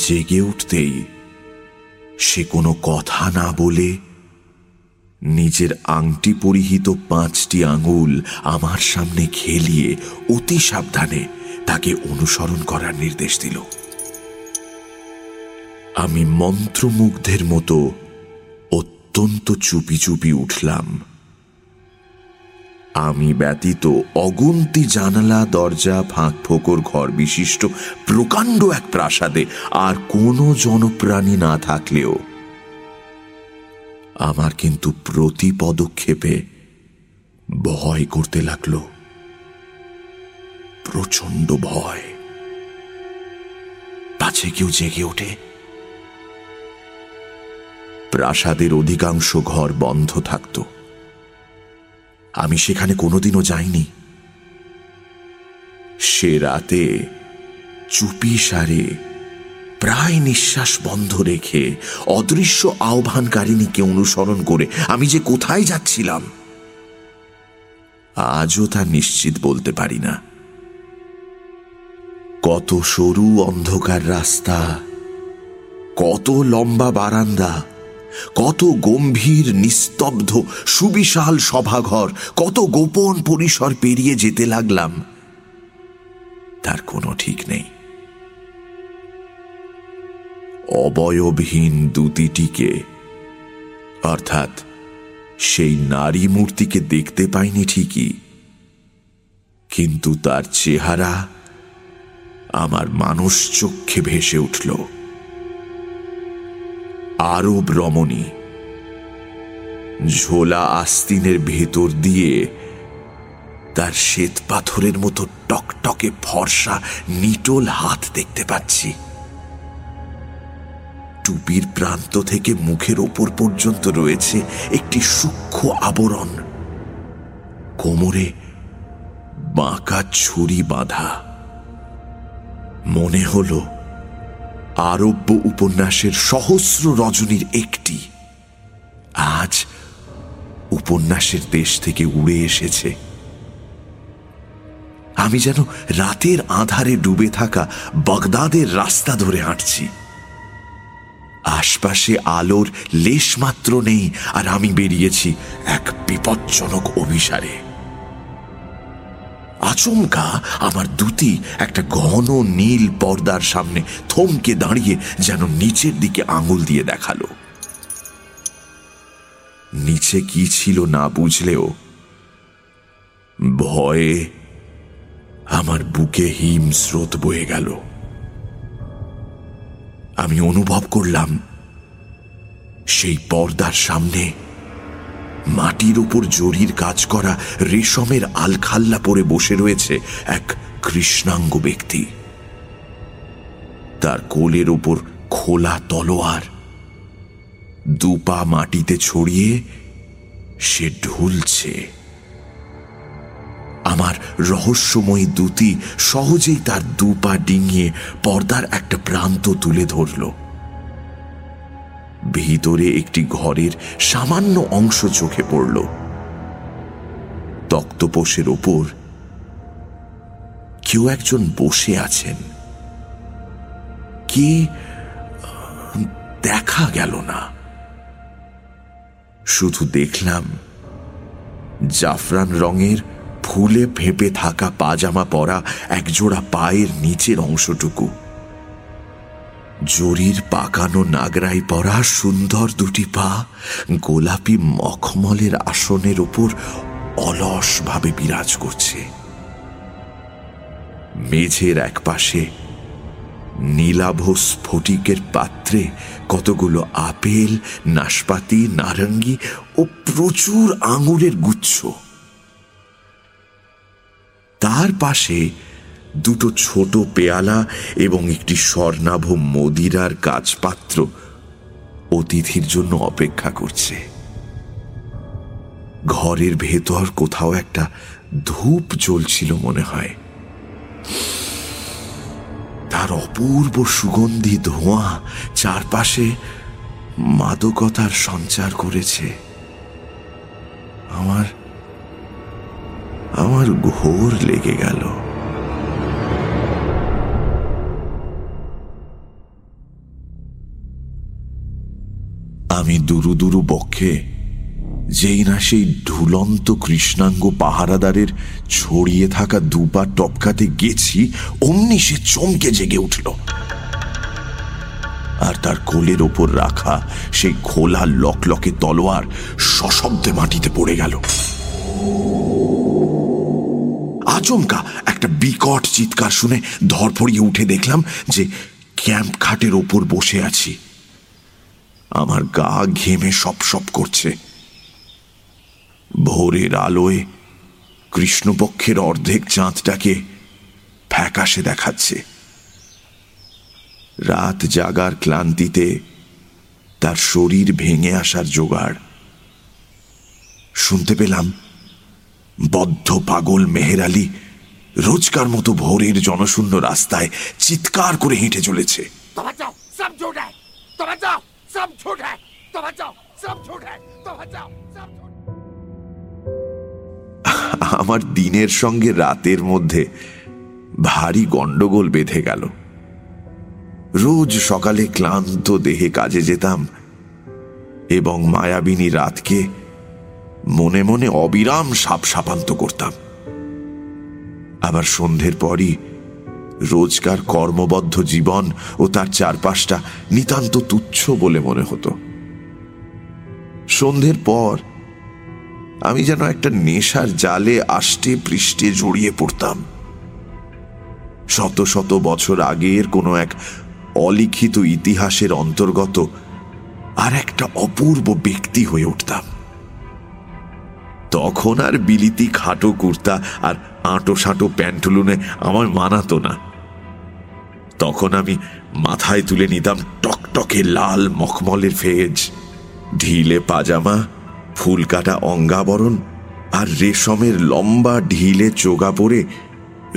জেগে উঠতেই সে কোনো কথা না বলে নিজের আংটি পরিহিত পাঁচটি আঙুল আমার সামনে খেলিয়ে অতি সাবধানে তাকে অনুসরণ করার নির্দেশ দিল। আমি মন্ত্রমুগ্ধের মতো অত্যন্ত চুপি চুপি উঠলাম। আমি ব্যতীত অগুন্তি জানালা, দরজা, ফাঁক ফোকর, ঘর বিশিষ্ট প্রকাণ্ড এক প্রাসাদে আর কোনো জনপ্রাণী না থাকলেও আমার কিন্তু প্রতি পদক্ষেপে ভয় করতে লাগল। প্রচণ্ড ভয়। পাছে কেউ, জেগে ওঠে। প্রাসাদের অধিকাংশ ঘর বন্ধ থাকতো। আমি সেখানে কোনোদিনও যাইনি। সে রাতে চুপি সারে প্রায় নিঃশ্বাস বন্ধ রেখে অদৃশ্য আহ্বানকারিণীকে অনুসরণ করে আমি যে কোথায় যাচ্ছিলাম, আজও তা নিশ্চিত বলতে পারি না। কত সরু অন্ধকার রাস্তা, কত লম্বা বারান্দা কত গম্ভীর, নিস্তব্ধ, সুবিশাল সভাঘর, কত গোপন পরিসর পেরিয়ে যেতে লাগলাম। তার কোনো ঠিক নেই। অবয়বহীন দুতিটিকে, অর্থাৎ সেই নারী মূর্তিকে দেখতে পাইনি ঠিকই, কিন্তু তার চেহারা আমার মানুষ চক্ষে ভেসে উঠল। আরব রমণী। ঝোলা আস্তিনের ভেতর দিয়ে তার শ্বেত পাথরের মতো টকটকে ফর্সা নিটোল হাত দেখতে পাচ্ছি। টুপির প্রান্ত থেকে মুখের ওপর পর্যন্ত রয়েছে একটি সূক্ষ্ম আবরণ। কোমরে বাঁকা ছুরি বাঁধা। মনে হলো আরব্য উপন্যাসের সহস্র রজনীর একটি। আজ উপন্যাসের দেশ থেকে উড়ে এসেছে। আমি যেন রাতের আধারে ডুবে থাকা বগদাদের রাস্তা ধরে হাঁটছি। আশপাশে আলোর লেশ মাত্র নেই আর আমি বেরিয়েছি এক বিপজ্জনক অভিসারে। আচমকা আমার দুটি একটা ঘন নীল পর্দার সামনে থমকে দাঁড়িয়ে যেন নিচের দিকে আঙুল দিয়ে দেখাল। নিচে কি ছিল না বুঝলেও, ভয়ে আমার বুকে হিম স্রোত বয়ে গেল। আমি অনুভব করলাম, সেই পর্দার সামনে মাটির উপর জরির কাজ করা রেশমের আলখাল্লা পরে বসে রয়েছে এক কৃষ্ণাঙ্গ ব্যক্তি। তার কোলের ওপর খোলা তলোয়ার। দুপা মাটিতে ছড়িয়ে সে ঢুলছে। আমার রহস্যময়ী দুতি সহজেই তার দুপা ডিঙিয়ে পর্দার একটা প্রান্ত তুলে ধরল। ভিতরে একটি ঘরের সামান্য অংশ চোখে পড়ল। তক্তপোষের ওপর কেউ একজন বসে আছেন। কে দেখা গেল না। শুধু দেখলাম জাফরান রঙের ফুলে ফেঁপে থাকা পাজামা পরা একজোড়া পায়ের নিচের অংশটুকু। জরির পাকানো নাগরাই পরা সুন্দর দুটি পা গোলাপি মখমলের আসনের উপর অলসভাবে বিরাজ করছে। মেঝের এক পাশে নীলাভ স্ফটিকের পাত্রে কতগুলো আপেল, নাশপাতি, নারঙ্গি ও প্রচুর আঙুরের গুচ্ছ। তার পাশে দুটো ছোট পেয়ালা এবং একটি স্বর্ণাভ মদিরার কাজপাত্র অতিথির জন্য অপেক্ষা করছে। ঘরের ভেতর কোথাও একটা ধূপ জ্বলছিল মনে হয়। তার তার অপূর্ব সুগন্ধি ধোঁয়া চারপাশে মাদকতার সঞ্চার করেছে। আমার আমার ঘোর লেগে গেল। আমি দুরু দুরু বক্ষে, যেই না সেই ঢুলন্ত কৃষ্ণাঙ্গ পাহারাদারের ছড়িয়ে থাকা দুপা টপকাতে গেছি, অমনি সে চমকে জেগে উঠল। আর তার কোলের ওপর রাখা সেই খোলা লকলকে তলোয়ার সশব্দে মাটিতে পড়ে গেল। আচমকা একটা বিকট চিৎকার শুনে ধরপড়িয়ে উঠে দেখলাম যে ক্যাম্প খাটের ওপর বসে আছি। আমার গা ঘেমে সপ সপ করছে। ভোরের আলোয় কৃষ্ণপক্ষের অর্ধেক চাঁদটাকে ফ্যাকাশে দেখাচ্ছে। রাত জাগার ক্লান্তিতে তার শরীর ভেঙে আসার জোগাড়। শুনতে পেলাম বদ্ধ পাগল মেহের আলী রোজকার মতো ভোরের জনশূন্য রাস্তায় চিৎকার করে হেঁটে চলেছে। আমার দিনের সঙ্গে রাতের মধ্যে ভারী গন্ডগোল বেঁধে গেল। রোজ সকালে ক্লান্ত দেহে কাজে যেতাম এবং মায়াবিনী রাতকে মনে মনে অবিরাম সাপ সাপান্ত করতাম। আবার সন্ধ্যের পরই রোজকার কর্মবদ্ধ জীবন ও তার চারপাশটা নিতান্ত তুচ্ছ বলে মনে হতো। সন্ধ্যের পর আমি যেন একটা নেশার জালে আষ্টে পৃষ্ঠে জড়িয়ে পড়তাম। শত শত বছর আগের কোনো এক অলিখিত ইতিহাসের অন্তর্গত আর একটা অপূর্ব ব্যক্তি হয়ে উঠতাম। তখন আর বিলিতি খাটো কুর্তা আর আঁটো সাঁটো প্যান্টুলুনে আমার মানাতো না। তখন আমি মাথায় তুলে নিতাম টকটকে লাল মখমলের ফেজ, ঢিলে পাজামা ফুল কাটা অঙ্গাবরণ আর রেশমের লম্বা ঢিলে চোগা পরে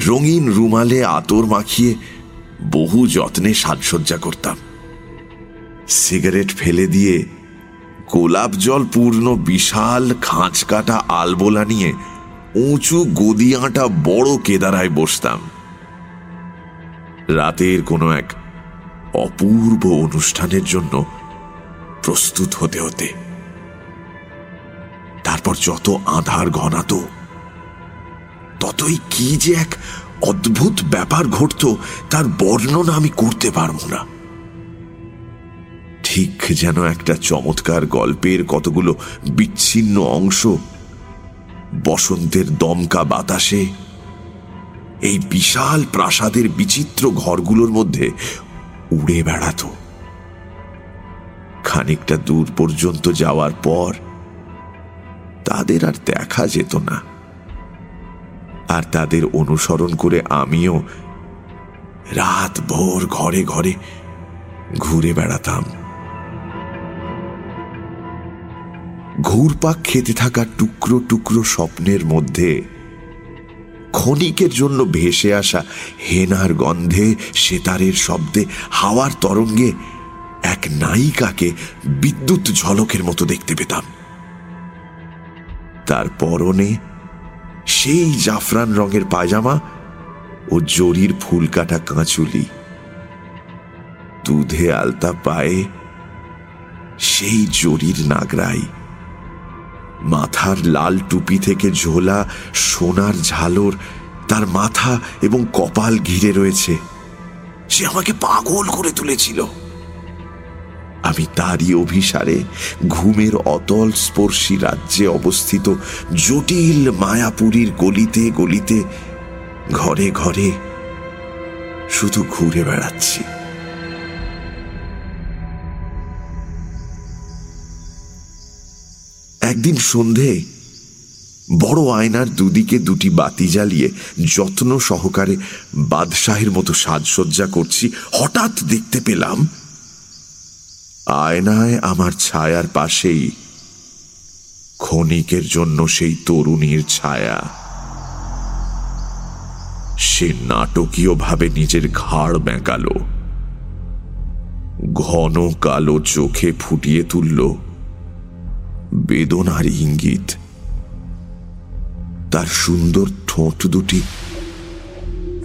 রঙিন রুমালে আতর মাখিয়ে বহু যত্নে সাজসজ্জা করতাম। সিগারেট ফেলে দিয়ে গোলাপ জল পূর্ণ বিশাল খাঁচ কাটা আলবোলা নিয়ে উঁচু গদি আঁটা বড় কেদারায় বসতাম। রাতের কোনো এক অপূর্ব অনুষ্ঠানের জন্য প্রস্তুত হতে হতে, তারপর যত আধার ঘনাতো, ততই কি যে এক অদ্ভুত ব্যাপার ঘটত তার বর্ণনা আমি করতে পারব না। ঠিক যেন একটা চমৎকার গল্পের কতগুলো বিচ্ছিন্ন অংশ বসন্তের দমকা বাতাসে, এই বিশাল প্রাসাদের বিচিত্র ঘরগুলোর মধ্যে উড়ে বেড়াত। খানিকটা দূর পর্যন্ত যাওয়ার পর তাদের আর দেখা যেত না। আর তাদের অনুসরণ করে আমিও রাত ভোর ঘরে ঘরে ঘুরে বেড়াতাম। ঘুরপাক খেতে থাকা টুকরো টুকরো স্বপ্নের মধ্যে ক্ষণিকের জন্য ভেসে আসা হেনার গন্ধে সেতারের শব্দে হাওয়ার তরঙ্গে এক নায়িকাকে বিদ্যুৎ ঝলকের মতো দেখতে পেতাম। তার পরনে সেই জাফরান রঙের পায়জামা ও জরির ফুল কাটা কাঁচুলি। দুধে আলতা পায়ে সেই জরির নাগরাই মাথার লাল টুপি থেকে ঝোলা সোনার ঝালর, তার মাথা এবং কপাল ঘিরে রয়েছে। সে আমাকে পাগল করে তুলেছিল। আমি তারই অভিসারে ঘুমের অতল স্পর্শী রাজ্যে অবস্থিত জটিল মায়াপুরীর গলিতে গলিতে ঘরে ঘরে শুধু ঘুরে বেড়াচ্ছি। একদিন সন্ধে বড় আয়নার দুদিকে দুটি বাতি জ্বালিয়ে যত্ন সহকারে বাদশাহের মতো সাজসজ্জা করছি, হঠাৎ দেখতে পেলাম আয়নায় আমার ছায়ার পাশেই ক্ষণিকের জন্য সেই তরুণীর ছায়া। সে নাটকীয়ভাবে নিজের ঘাড় বেঁকালো, ঘন কালো চোখে ফুটিয়ে তুলল। বেদনার ইঙ্গিত। তার সুন্দর ঠোঁট দুটি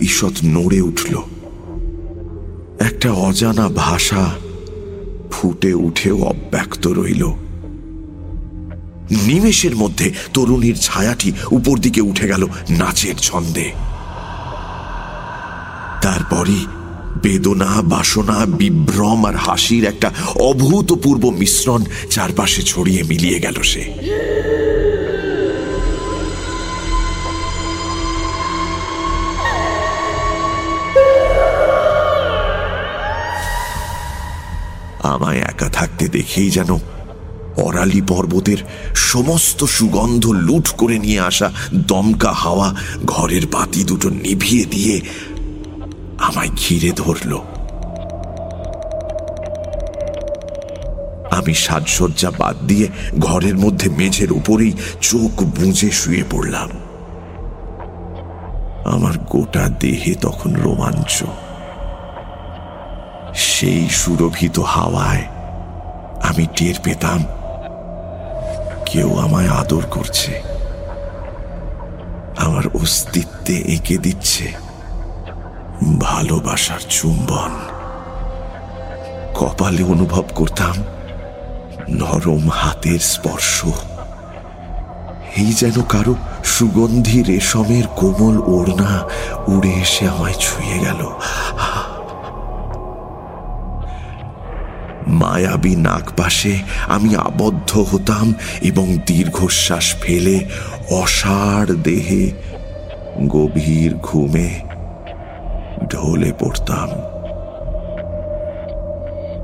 ঈষৎ নড়ে উঠল। একটা অজানা ভাষা ফুটে উঠেও অব্যক্ত রইল। নিমেষের মধ্যে তরুণীর ছায়াটি উপর দিকে উঠে গেল নাচের ছন্দে। তারপরই বেদনা, বাসনা, বিভ্রম আর হাসির একটা অভূতপূর্ব মিশ্রণ চারপাশে ছড়িয়ে মিলিয়ে গেল সে। আমায় একা থাকতে দেখেই যেন অরালি পর্বতের সমস্ত সুগন্ধ লুট করে নিয়ে আসা দমকা হাওয়া ঘরের বাতি দুটো নিভিয়ে দিয়ে আমায় ঘিরে ধরল। আমি সাজসজ্জা বাদ দিয়ে ঘরের মধ্যে মেঝের উপরেই চোখ বুঁজে শুয়ে পড়লাম। আমার গোটা দেহে তখন রোমাঞ্চ। সেই সুরভিত হাওয়ায় আমি টের পেতাম, কেউ আমায় আদর করছে, আমার অস্তিত্বে এঁকে দিচ্ছে। ভালোবাসার চুম্বন। কপালে অনুভব করতাম নরম হাতের স্পর্শ। এই যেন কারও সুগন্ধি রেশমের কোমল ওড়না উড়ে এসে আমায় ছুঁয়ে গেল। মায়াবী নাগপাশে আমি আবদ্ধ হতাম এবং দীর্ঘশ্বাস ফেলে অসাড় দেহে গভীর ঘুমে ঢলে পড়তাম।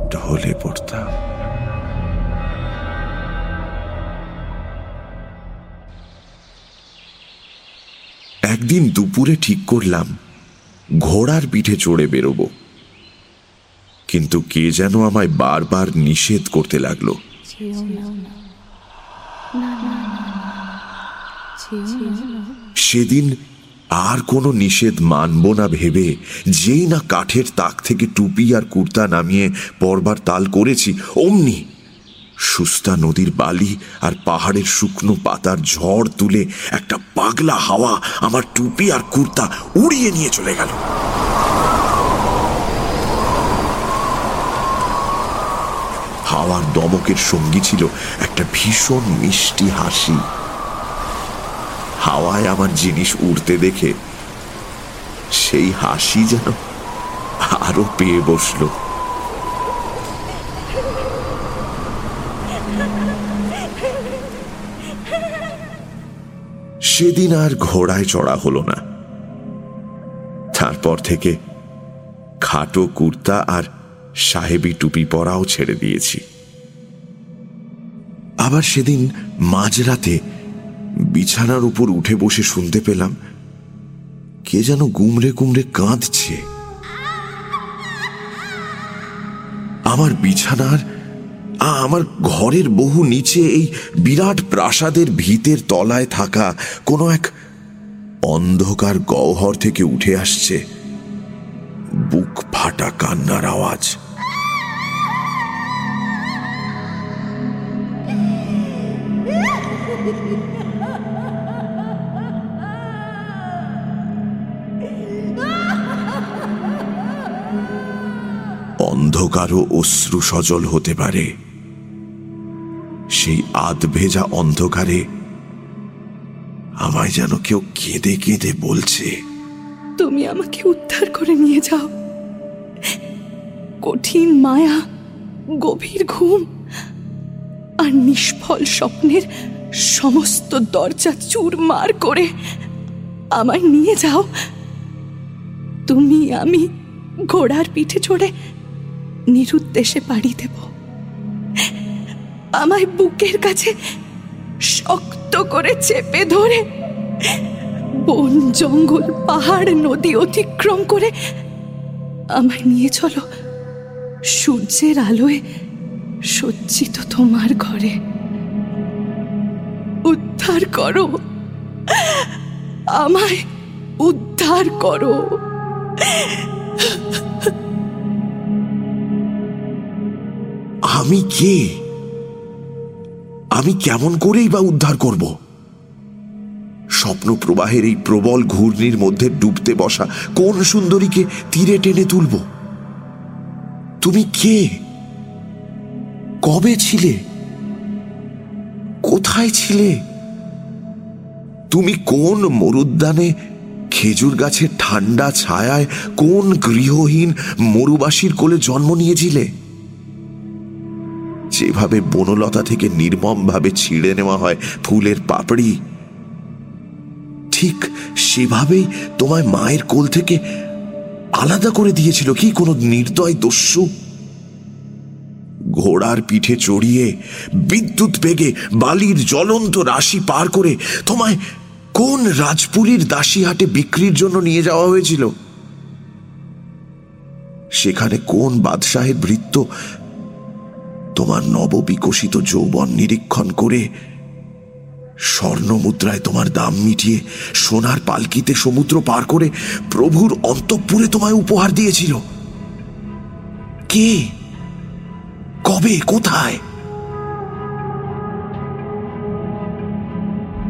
ঢলে পড়তাম। একদিন দুপুরে ঠিক করলাম ঘোড়ার পিঠে চড়ে বেরোবো। কিন্তু কে যেন আমায় বারবার নিষেধ করতে লাগল। সেদিন আর কোনো নিষেধ মানব না ভেবে, যেই না কাঠের তাক থেকে টুপি আর কুর্তা নামিয়ে পরবার তাল করেছি, অমনি সুস্তা নদীর বালি আর পাহাড়ের শুকনো পাতার ঝড় তুলে একটা পাগলা হাওয়া আমার টুপি আর কুর্তা উড়িয়ে নিয়ে চলে গেল। হাওয়ার দমকের সঙ্গী ছিল একটা ভীষণ মিষ্টি হাসি। হাওয়ায় আমার জিনিস উড়তে দেখে সেই হাসি যেন আরও পেয়ে বসল। সেদিন আর ঘোড়ায় চড়া হলো না। তারপর থেকে খাটো কুর্তা আর সাহেবি টুপি পরাও ছেড়ে দিয়েছি। আবার সেদিন মাঝরাতে বিছানার উপর উঠে বসে শুনতে পেলাম, কে যেন গুমরে গুমরে কাঁদছে। আমার বিছানার আমার ঘরের বহু নিচে এই বিরাট প্রাসাদের ভিতের তলায় থাকা কোনো এক অন্ধকার গহ্বর থেকে উঠে আসছে বুক ফাটা কান্নার আওয়াজ। অন্ধকারও অশ্রু সজল হতে পারে। সেই আধভেজা অন্ধকারে আমায় যেন কেউ কেঁদে কেঁদে বলছে, তুমি আমাকে উদ্ধার করে নিয়ে যাও। কঠিন মায়া, গভীর ঘুম আর নিষ্ফল স্বপ্নের সমস্ত দরজা চুরমার করে আমায় নিয়ে যাও। তুমি আমি ঘোড়ার পিঠে চড়ে নিরুদ্দেশে পাড়ি দেব। আমায় বুকের কাছে শক্ত করে চেপে ধরে বন, জঙ্গল, পাহাড়, নদী অতিক্রম করে আমায় নিয়ে চলো। সূর্যের আলোয় সজ্জিত তোমার ঘরে। উদ্ধার করো। আমায় উদ্ধার করো। আমি কে? আমি কেমন করেই বা উদ্ধার করব? স্বপ্ন প্রবাহের এই প্রবল ঘূর্ণির মধ্যে ডুবতে বসা কোন সুন্দরীকে তীরে টেনে তুলব? তুমি কে? কবে ছিলে? কোথায় ছিলে? তুমি কোন মরুদ্যানে খেজুর গাছের ঠান্ডা ছায়ায় কোন গৃহহীন মরুবাসীর কোলে জন্ম নিয়েছিলে? যেভাবে বনলতা থেকে নির্মমভাবে ছিঁড়ে নেওয়া হয় ফুলের পাপড়ি, ঠিক সেভাবেই তোমায় মায়ের কোল থেকে আলাদা করে দিয়েছিল কি কোনো নির্দয় দস্যু? ঘোড়ার পিঠে চড়িয়ে বিদ্যুৎ বেগে বালির জ্বলন্ত রাশি পার করে তোমায় কোন রাজপুরীর দাসীহাটে বিক্রির জন্য নিয়ে যাওয়া হয়েছিল? সেখানে কোন বাদশাহের বৃত্ত তোমার নববিকশিত যৌবন নিরীক্ষণ করে স্বর্ণ মুদ্রায় তোমার দাম মিটিয়ে সোনার পালকিতে সমুদ্র পার করে প্রভুর অন্তঃপুরে তোমায় উপহার দিয়েছিল। কে? কবে? কোথায়?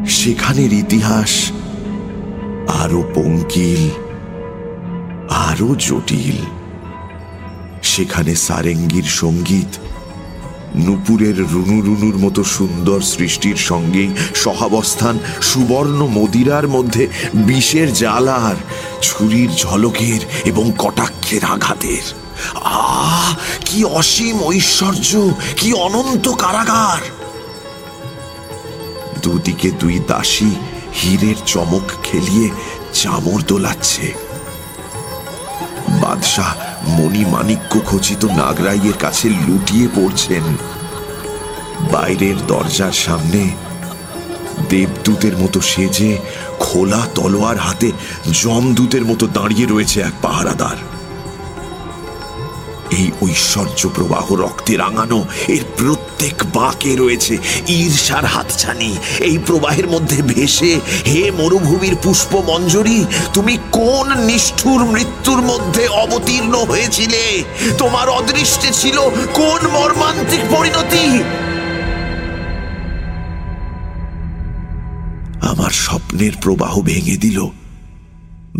সেখানের ইতিহাস আরও পঙ্কিল আরও জটিল। সেখানে সারেঙ্গির সংগীত নুপুরের রুনু রুনুর মতো সুন্দর সৃষ্টির সঙ্গেই সহাবস্থান সুবর্ণ মদিরার মধ্যে বিষের জ্বালার ছুরির ঝলকের এবং কটাক্ষের আঘাতের। আহ, কি অসীম ঐশ্বর্য, কি অনন্ত কারাগার! দুদিকে দুই দাসী হীরের চমক খেলিয়ে চামর দোলাচ্ছে। বাদশাহ মণি মাণিক্য খচিত নাগরাইয়ের কাছে লুটিয়ে পড়ছেন। বাইরের দরজার সামনে দেবদূতের মতো সেজে খোলা তলোয়ার হাতে জমদূতের মতো দাঁড়িয়ে রয়েছে এক পাহারাদার। এই ঐশ্বর্য প্রবাহ রক্তে রাঙানো, এর প্রত্যেক বাঁকে রয়েছে ঈর্ষার হাতছানি। এই প্রবাহের মধ্যে ভেসে, হে মরুভূমির পুষ্প মঞ্জরি তুমি কোন নিষ্ঠুর মৃত্যুর মধ্যে অবতীর্ণ হয়েছিলে? তোমার অদৃষ্টে ছিল কোন মর্মান্তিক পরিণতি? আমার স্বপ্নের প্রবাহ ভেঙে দিল।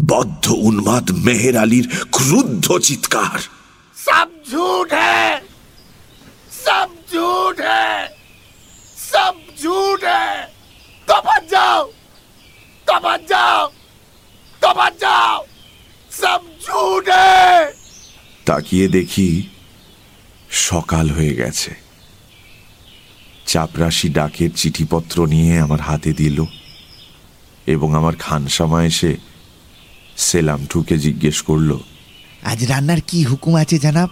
বদ্ধ উন্মাদ মেহের আলীর ক্রুদ্ধ চিৎকার। सब झूठ है सब झूठ है सब झूठ है तो बच जाओ तो बच जाओ तो बच जाओ सब झूठ है তাকিয়ে দেখি সকাল হয়ে গেছে চাপরাশি ডাকের চিঠিপত্র নিয়ে আমার হাতে দিল এবং আমার খানসামা এসে সেলাম ঠুকে জিজ্ঞেস করলো আজ রান্নার কি হুকুম আছে, জানাব?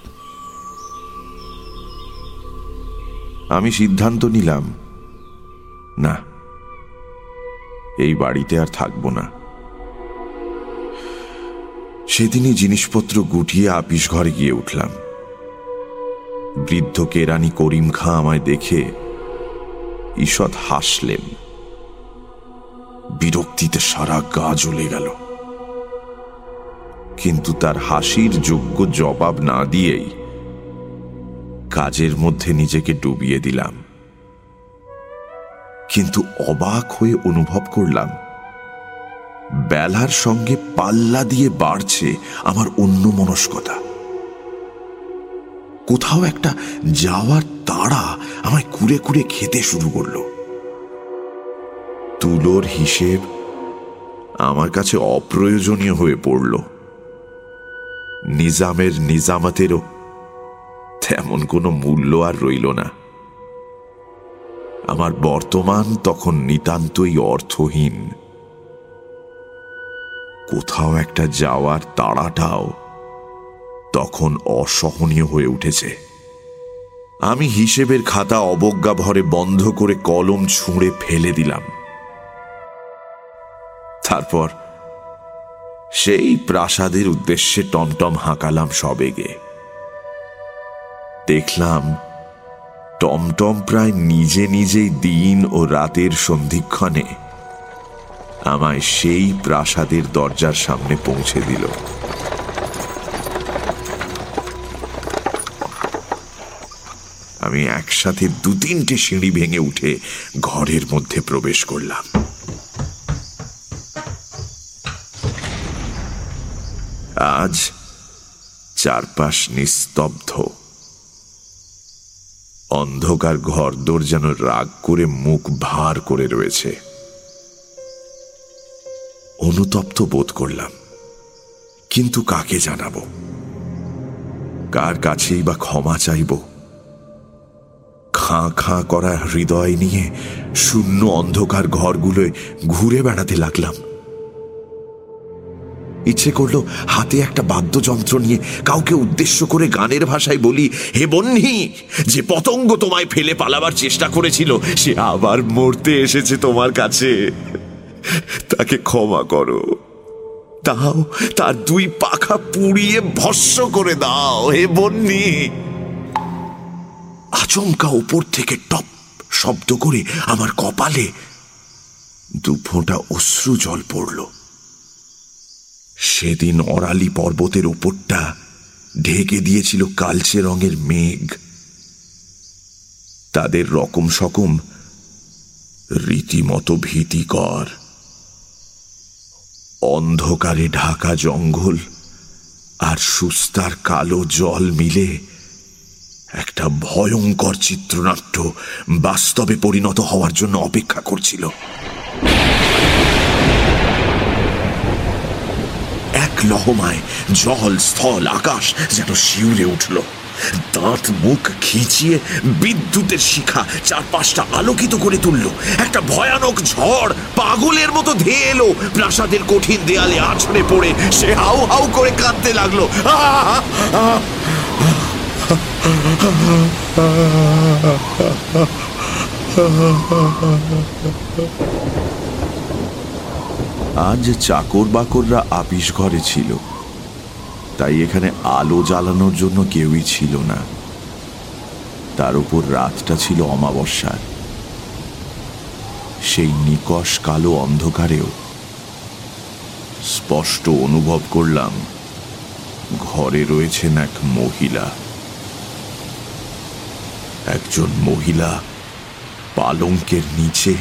আমি সিদ্ধান্ত নিলাম। না, এই বাড়িতে আর থাকব না। সেদিনই জিনিসপত্র গুটিয়ে আপিস ঘরে গিয়ে উঠলাম। বৃদ্ধ কেরানি করিম খাঁ আমায় দেখে ঈষৎ হাসলেন। বিরক্তিতে সারা গা জ্বলে গেল। কিন্তু তার হাসির যোগ্য জবাব না দিয়েই কাজের মধ্যে নিজেকে ডুবিয়ে দিলাম। কিন্তু অবাক হয়ে অনুভব করলাম, বেলার সঙ্গে পাল্লা দিয়ে বাড়ছে আমার অন্য মনস্কতা কোথাও একটা যাওয়ার তাড়া আমায় কুড়ে কুড়ে খেতে শুরু করল। তুলোর হিসেব আমার কাছে অপ্রয়োজনীয় হয়ে পড়ল। নিজামের নিজামাতেরও তেমন কোনো মূল্য আর রইল না। আমার বর্তমান তখন নিতান্তই অর্থহীন। কোথাও একটা যাওয়ার তাড়াটাও তখন অসহনীয় হয়ে উঠেছে। আমি হিসেবের খাতা অবজ্ঞা ভরে বন্ধ করে কলম ছুঁড়ে ফেলে দিলাম। তারপর সেই প্রাসাদের উদ্দেশ্যে টমটম হাঁকালাম সবেগে। দেখলাম টমটম প্রায় নিজে নিজেই দিন ও রাতের সন্ধিক্ষণে আমায় সেই প্রাসাদের দরজার সামনে পৌঁছে দিল। আমি একসাথে দু তিনটে সিঁড়ি ভেঙে উঠে ঘরের মধ্যে প্রবেশ করলাম। আজ চারপাশ নিস্তব্ধ। অন্ধকার ঘরদোর যেন রাগ করে মুখ ভার করে রয়েছে। অনুতপ্ত বোধ করলাম, কিন্তু কাকে জানাব? কার কাছেই বা ক্ষমা চাইব? খাঁ খাঁ করা হৃদয় নিয়ে শূন্য অন্ধকার ঘরগুলোয় ঘুরে বেড়াতে লাগলাম। ইচ্ছে করল হাতে একটা বাদ্যযন্ত্র নিয়ে কাউকে উদ্দেশ্য করে গানের ভাষায় বলি, হে বন্যি যে পতঙ্গ তোমায় ফেলে পালাবার চেষ্টা করেছিল, সে আবার মরতে এসেছে তোমার কাছে। তাকে ক্ষমা করো। তাও তার দুই পাখা পুড়িয়ে ভস্য করে দাও, হে বন্যি আচমকা উপর থেকে টপ শব্দ করে আমার কপালে দু ফোঁটা অশ্রু জল পড়ল। সেদিন অরালি পর্বতের ওপরটা ঢেকে দিয়েছিল কালচে রঙের মেঘ। তাদের রকম সকম রীতিমতো ভীতিকর। অন্ধকারে ঢাকা জঙ্গল আর সুস্তার কালো জল মিলে একটা ভয়ঙ্কর চিত্রনাট্য বাস্তবে পরিণত হওয়ার জন্য অপেক্ষা করছিল এক লহমায় জল স্থল আকাশ যেন শিউরে উঠল। দাঁত মুখ খিঁচিয়ে বিদ্যুতের শিখা চারপাশটা আলোকিত করে তুলল। একটা ভয়ানক ঝড় পাগলের মতো ধেয়ে এলো। প্রাসাদের কঠিন দেয়ালে আছড়ে পড়ে সে হাউ হাউ করে কাঁদতে লাগল। আহ! আজ চাকর বাকররা আপিস ঘরে ছিল। তাই এখানে আলো জ্বালানোর জন্য কেউই ছিল না। তার উপর রাতটা ছিল অমাবস্যার। সেই নিকশ কালো অন্ধকারেও স্পষ্ট অনুভব করলাম, ঘরে রয়েছেন এক মহিলা। একজন মহিলা পালঙ্কের নিচে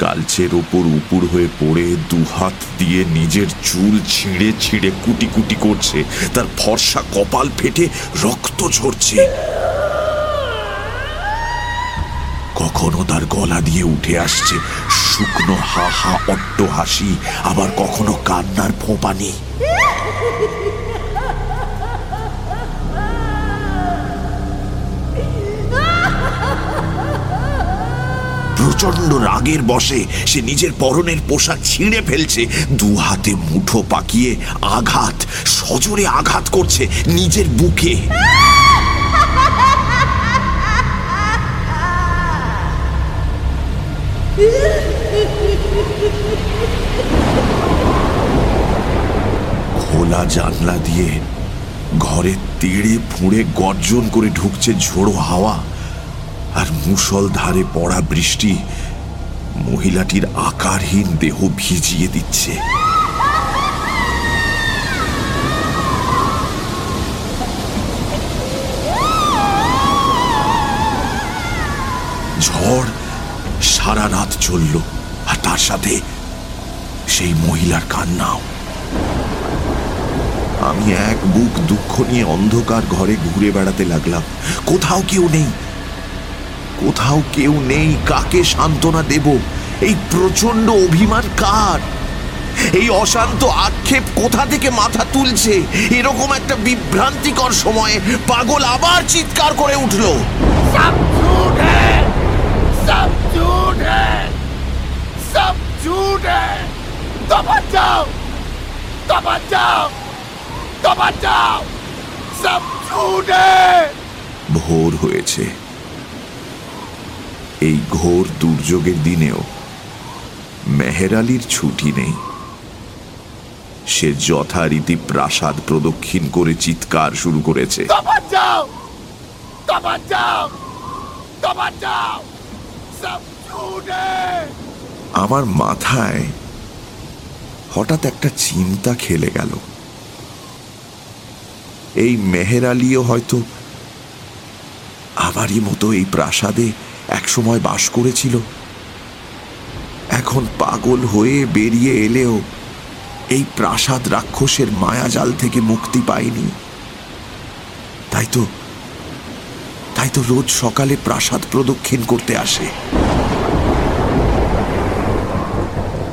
গালচের ওপর উপুর হয়ে পড়ে দুহাত দিয়ে নিজের চুল ছিঁড়ে ছিঁড়ে কুটি কুটি করছে। তার ফর্সা কপাল ফেটে রক্ত ঝরছে। কখনো তার গলা দিয়ে উঠে আসছে শুকনো হা হা অট্ট হাসি আবার কখনো কান্নার ফোঁপানি প্রচণ্ড রাগের বসে সে নিজের পরনের পোশাক ছিঁড়ে ফেলছে, দু হাতে মুঠো পাকিয়ে আঘাত, সজোরে আঘাত করছে নিজের বুকে। খোলা জানলা দিয়ে ঘরে তেড়ে ফুঁড়ে গর্জন করে ঢুকছে ঝোড়ো হাওয়া। আর মুসল ধারে পড়া বৃষ্টি মহিলাটির আকারহীন দেহ ভিজিয়ে দিচ্ছে। ঝড় সারা রাত চলল, আর তার সাথে সেই মহিলার কান্নাও। আমি এক বুক দুঃখ নিয়ে অন্ধকার ঘরে ঘুরে বেড়াতে লাগলাম। কোথাও কেউ নেই। কোথাও কেউ নেই কাকে সান্ত্বনা দেব? এই প্রচণ্ড অভিমান কার? এই অশান্ত আক্ষেপ কোথা থেকে মাথা তুলছে? এরকম একটা বিভ্রান্তিকর সময়ে পাগল আবার চিৎকার করে উঠল। ভোর হয়েছে। এই ঘোর দুর্যোগের দিনেও মেহের আলীর ছুটি নেই। সে যথারীতি প্রাসাদ প্রদক্ষিণ করে চিৎকার শুরু করেছে। আমার মাথায় হঠাৎ একটা চিন্তা খেলে গেল। এই মেহের আলীও হয়তো আমারই মতো এই প্রাসাদে একসময় বাস করেছিল। এখন পাগল হয়ে বেরিয়ে এলেও এই প্রাসাদ রাক্ষসের মায়াজাল থেকে মুক্তি পায়নি। তাই তো তাই তো রোজ সকালে প্রাসাদ প্রদক্ষিণ করতে আসে।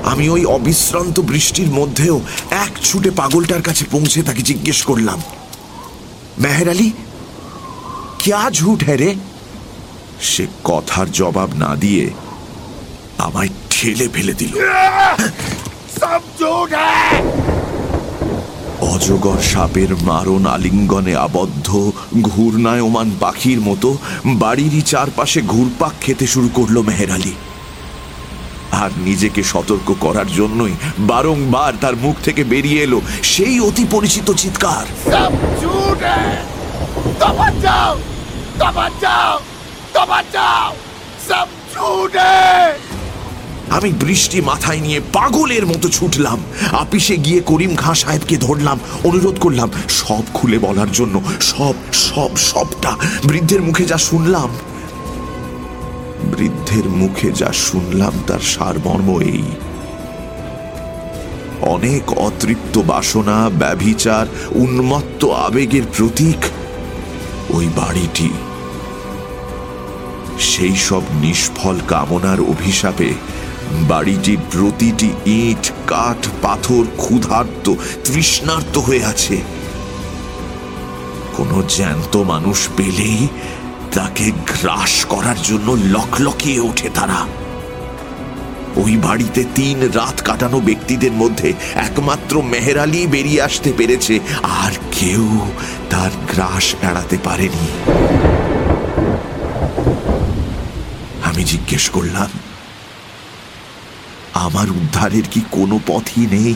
আমি ওই অবিশ্রান্ত বৃষ্টির মধ্যেও এক ছুটে পাগলটার কাছে পৌঁছে তাকে জিজ্ঞেস করলাম, মেহের আলী, ক্যা ঝুট হ্যাঁ সে কথার জবাব না দিয়ে আমায় ঠেলে ফেলে দিল। অজগর সাপের মারণ আলিঙ্গনে আবদ্ধ ঘূর্ণায়মান পাখির মতো বাড়িরই চারপাশে ঘুরপাক খেতে শুরু করল আলী। আর নিজেকে সতর্ক করার জন্যই বারংবার তার মুখ থেকে বেরিয়ে এলো সেই অতি পরিচিত চিৎকার। আমি বৃষ্টি মাথায় নিয়ে পাগলের মতো ছুটলাম। আপিসে গিয়ে করিম খাঁ সাহেবকে ধরলাম, অনুরোধ করলাম, সব খুলে বলার জন্য, সব সব, সবটা। বৃদ্ধের মুখে যা শুনলাম, বৃদ্ধের মুখে যা শুনলাম, তার সারমর্ম এই। অনেক অতৃপ্ত বাসনা, ব্যভিচার, উন্মত্ত আবেগের প্রতীক ওই বাড়িটি। সেই সব নিষ্ফল কামনার অভিশাপে বাড়িটির প্রতিটি ইট, কাঠ, পাথর ক্ষুধার্ত, তৃষ্ণার্ত হয়ে আছে। কোনো জ্যান্ত মানুষ পেলেই তাকে গ্রাস করার জন্য লকলকিয়ে ওঠে তারা। ওই বাড়িতে তিন রাত কাটানো ব্যক্তিদের মধ্যে একমাত্র মেহের আলী বেরিয়ে আসতে পেরেছে, আর কেউ তার গ্রাস এড়াতে পারেনি। আমি জিজ্ঞেস করলাম, আমার উদ্ধারের কি কোনো পথই নেই?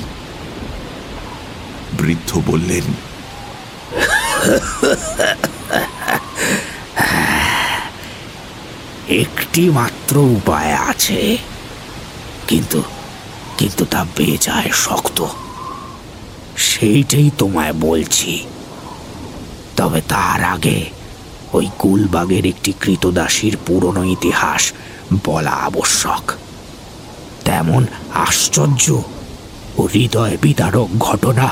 বৃদ্ধ বললেন, একটি মাত্র উপায় আছে, কিন্তু কিন্তু তা বেজায় শক্ত। সেইটাই তোমায় বলছি। তবে তার আগে ওই গুলবাগের একটি কৃতদাসীর পুরনো ইতিহাস বলা আবশ্যক। তেমন আশ্চর্য ও হৃদয় বিদারক ঘটনা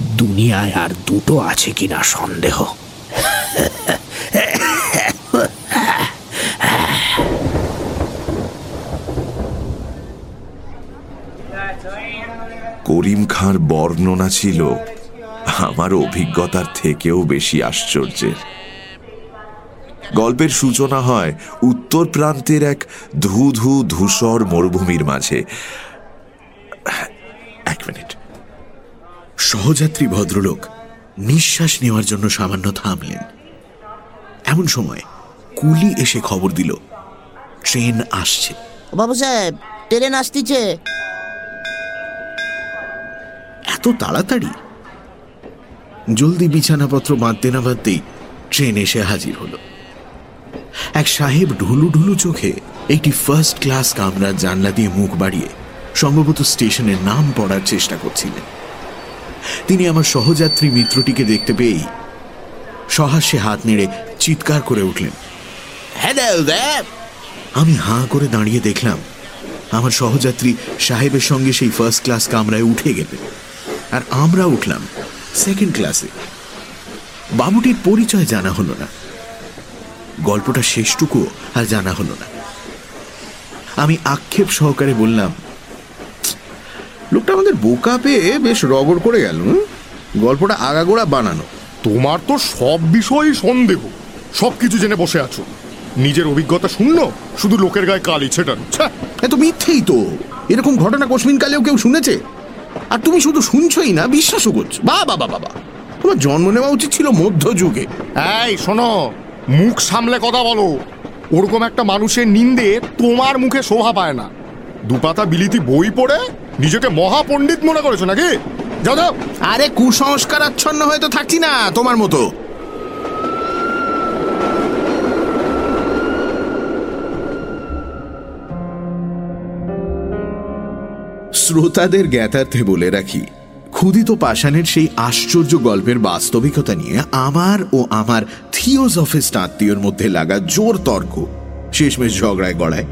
দুনিয়ায় আর দুটো আছে কিনা সন্দেহ। করিম খাঁর বর্ণনা ছিল, আমার অভিজ্ঞতার থেকেও বেশি আশ্চর্যের। গল্পের সূচনা হয় উত্তর প্রান্তের এক ধু ধু ধূসর মরুভূমির মাঝে। এক মিনিট। সহযাত্রী ভদ্রলোক নিঃশ্বাস নেওয়ার জন্য সামান্য থামলেন। এমন সময় কুলি এসে খবর দিল ট্রেন আসছে। বাবু সাহেব ট্রেন আসতেছে। এত তাড়াতাড়ি? জলদি বিছানাপত্র বাঁধতে না বাঁধতেই ট্রেন এসে হাজির হলো। এক সাহেব ঢুলু ঢুলু চোখে একটি ফার্স্ট ক্লাস কামরার জানলা দিয়ে মুখ বাড়িয়ে সম্ভবত স্টেশনের নাম পড়ার চেষ্টা করছিলেন। তিনি আমার সহযাত্রী মিত্রটিকে দেখতে পেয়েই সহাস্যে হাত নেড়ে চিৎকার করে উঠলেন। আমি হাঁ করে দাঁড়িয়ে দেখলাম আমার সহযাত্রী সাহেবের সঙ্গে সেই ফার্স্ট ক্লাস কামরায় উঠে গেলেন আর আমরা উঠলাম সেকেন্ড ক্লাসে বাবুটির পরিচয় জানা হলো না। গল্পটা শেষটুকু আর জানা হলো না। আমি আক্ষেপ সহকারে বললাম লোকটা আমাদের বোকা পেয়ে বেশ রগড় করে গেল গল্পটা আগাগোড়া বানানো। তোমার তো সব বিষয়ই সন্দেহ। সব কিছু জেনে বসে আছো। নিজের অভিজ্ঞতা শুনলো শুধু লোকের গায়ে কালি ছেটান! এত মিথ্যেই তো। এরকম ঘটনা কোশ্মিন কালেও কেউ শুনেছে? আর তুমি শুধু শুনছই না বিশ্বাসও করছ। বা বাবা বাবা তোমার জন্ম নেওয়া উচিত ছিল মধ্যযুগে। এই শোনো মুখ সামলে কথা বলো। ওরকম একটা মানুষের নিন্দে তোমার মুখে শোভা পায় না। দুপাতা বিলিতি বই পড়ে নিজেকে মহাপণ্ডিত মনে করেছ নাকি? যাও যাও। আরে কুসংস্কার আচ্ছন্ন হয়তো থাকছি না তোমার মতো। শ্রোতাদের জ্ঞাতার্থে বলে রাখি ক্ষুদিত পাষাণের সেই আশ্চর্য গল্পের বাস্তবিকতা নিয়ে আমার ও আমার থিওজফিস্ট আত্মীয়র মধ্যে লাগা জোর তর্ক, শেষমেশ ঝগড়ায় গড়ায়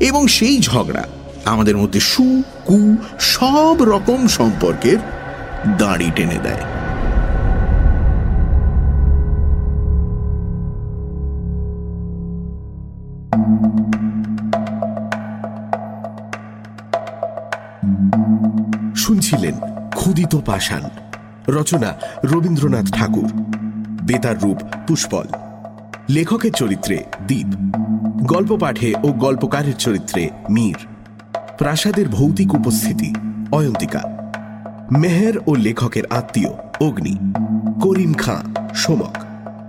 এবং সেই ঝগড়া আমাদের মধ্যে সু, কু, সব রকম সম্পর্কের দাড়ি টেনে দেয়। শুনছিলেন ক্ষুদিত পাষাণ। রচনা রবীন্দ্রনাথ ঠাকুর। বেতার রূপ পুষ্পল। লেখকের চরিত্রে দ্বীপ গল্প পাঠে ও গল্পকারের চরিত্রে মীর। প্রাসাদের ভৌতিক উপস্থিতি অয়ন্তিকা। মেহের ও লেখকের আত্মীয় অগ্নি। করিম খাঁ সোমক।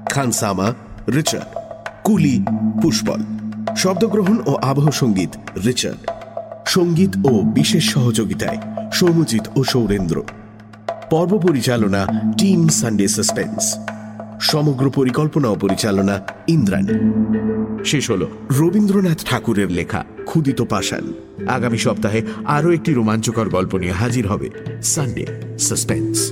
খানসামা রিচার্ড। কুলি পুষ্পল। শব্দগ্রহণ ও আবহ সংগীত রিচার্ড। সংগীত ও বিশেষ সহযোগিতায় সৌমজিৎ ও সৌরেন্দ্র। পর্ব পরিচালনা টিম সানডে সাসপেন্স। সমগ্র পরিকল্পনা ও পরিচালনা ইন্দ্রাণী। শেষ হল রবীন্দ্রনাথ ঠাকুরের লেখা ক্ষুদিত পাষাণ। আগামী সপ্তাহে আরও একটি রোমাঞ্চকর গল্প নিয়ে হাজির হবে সানডে সাসপেন্স।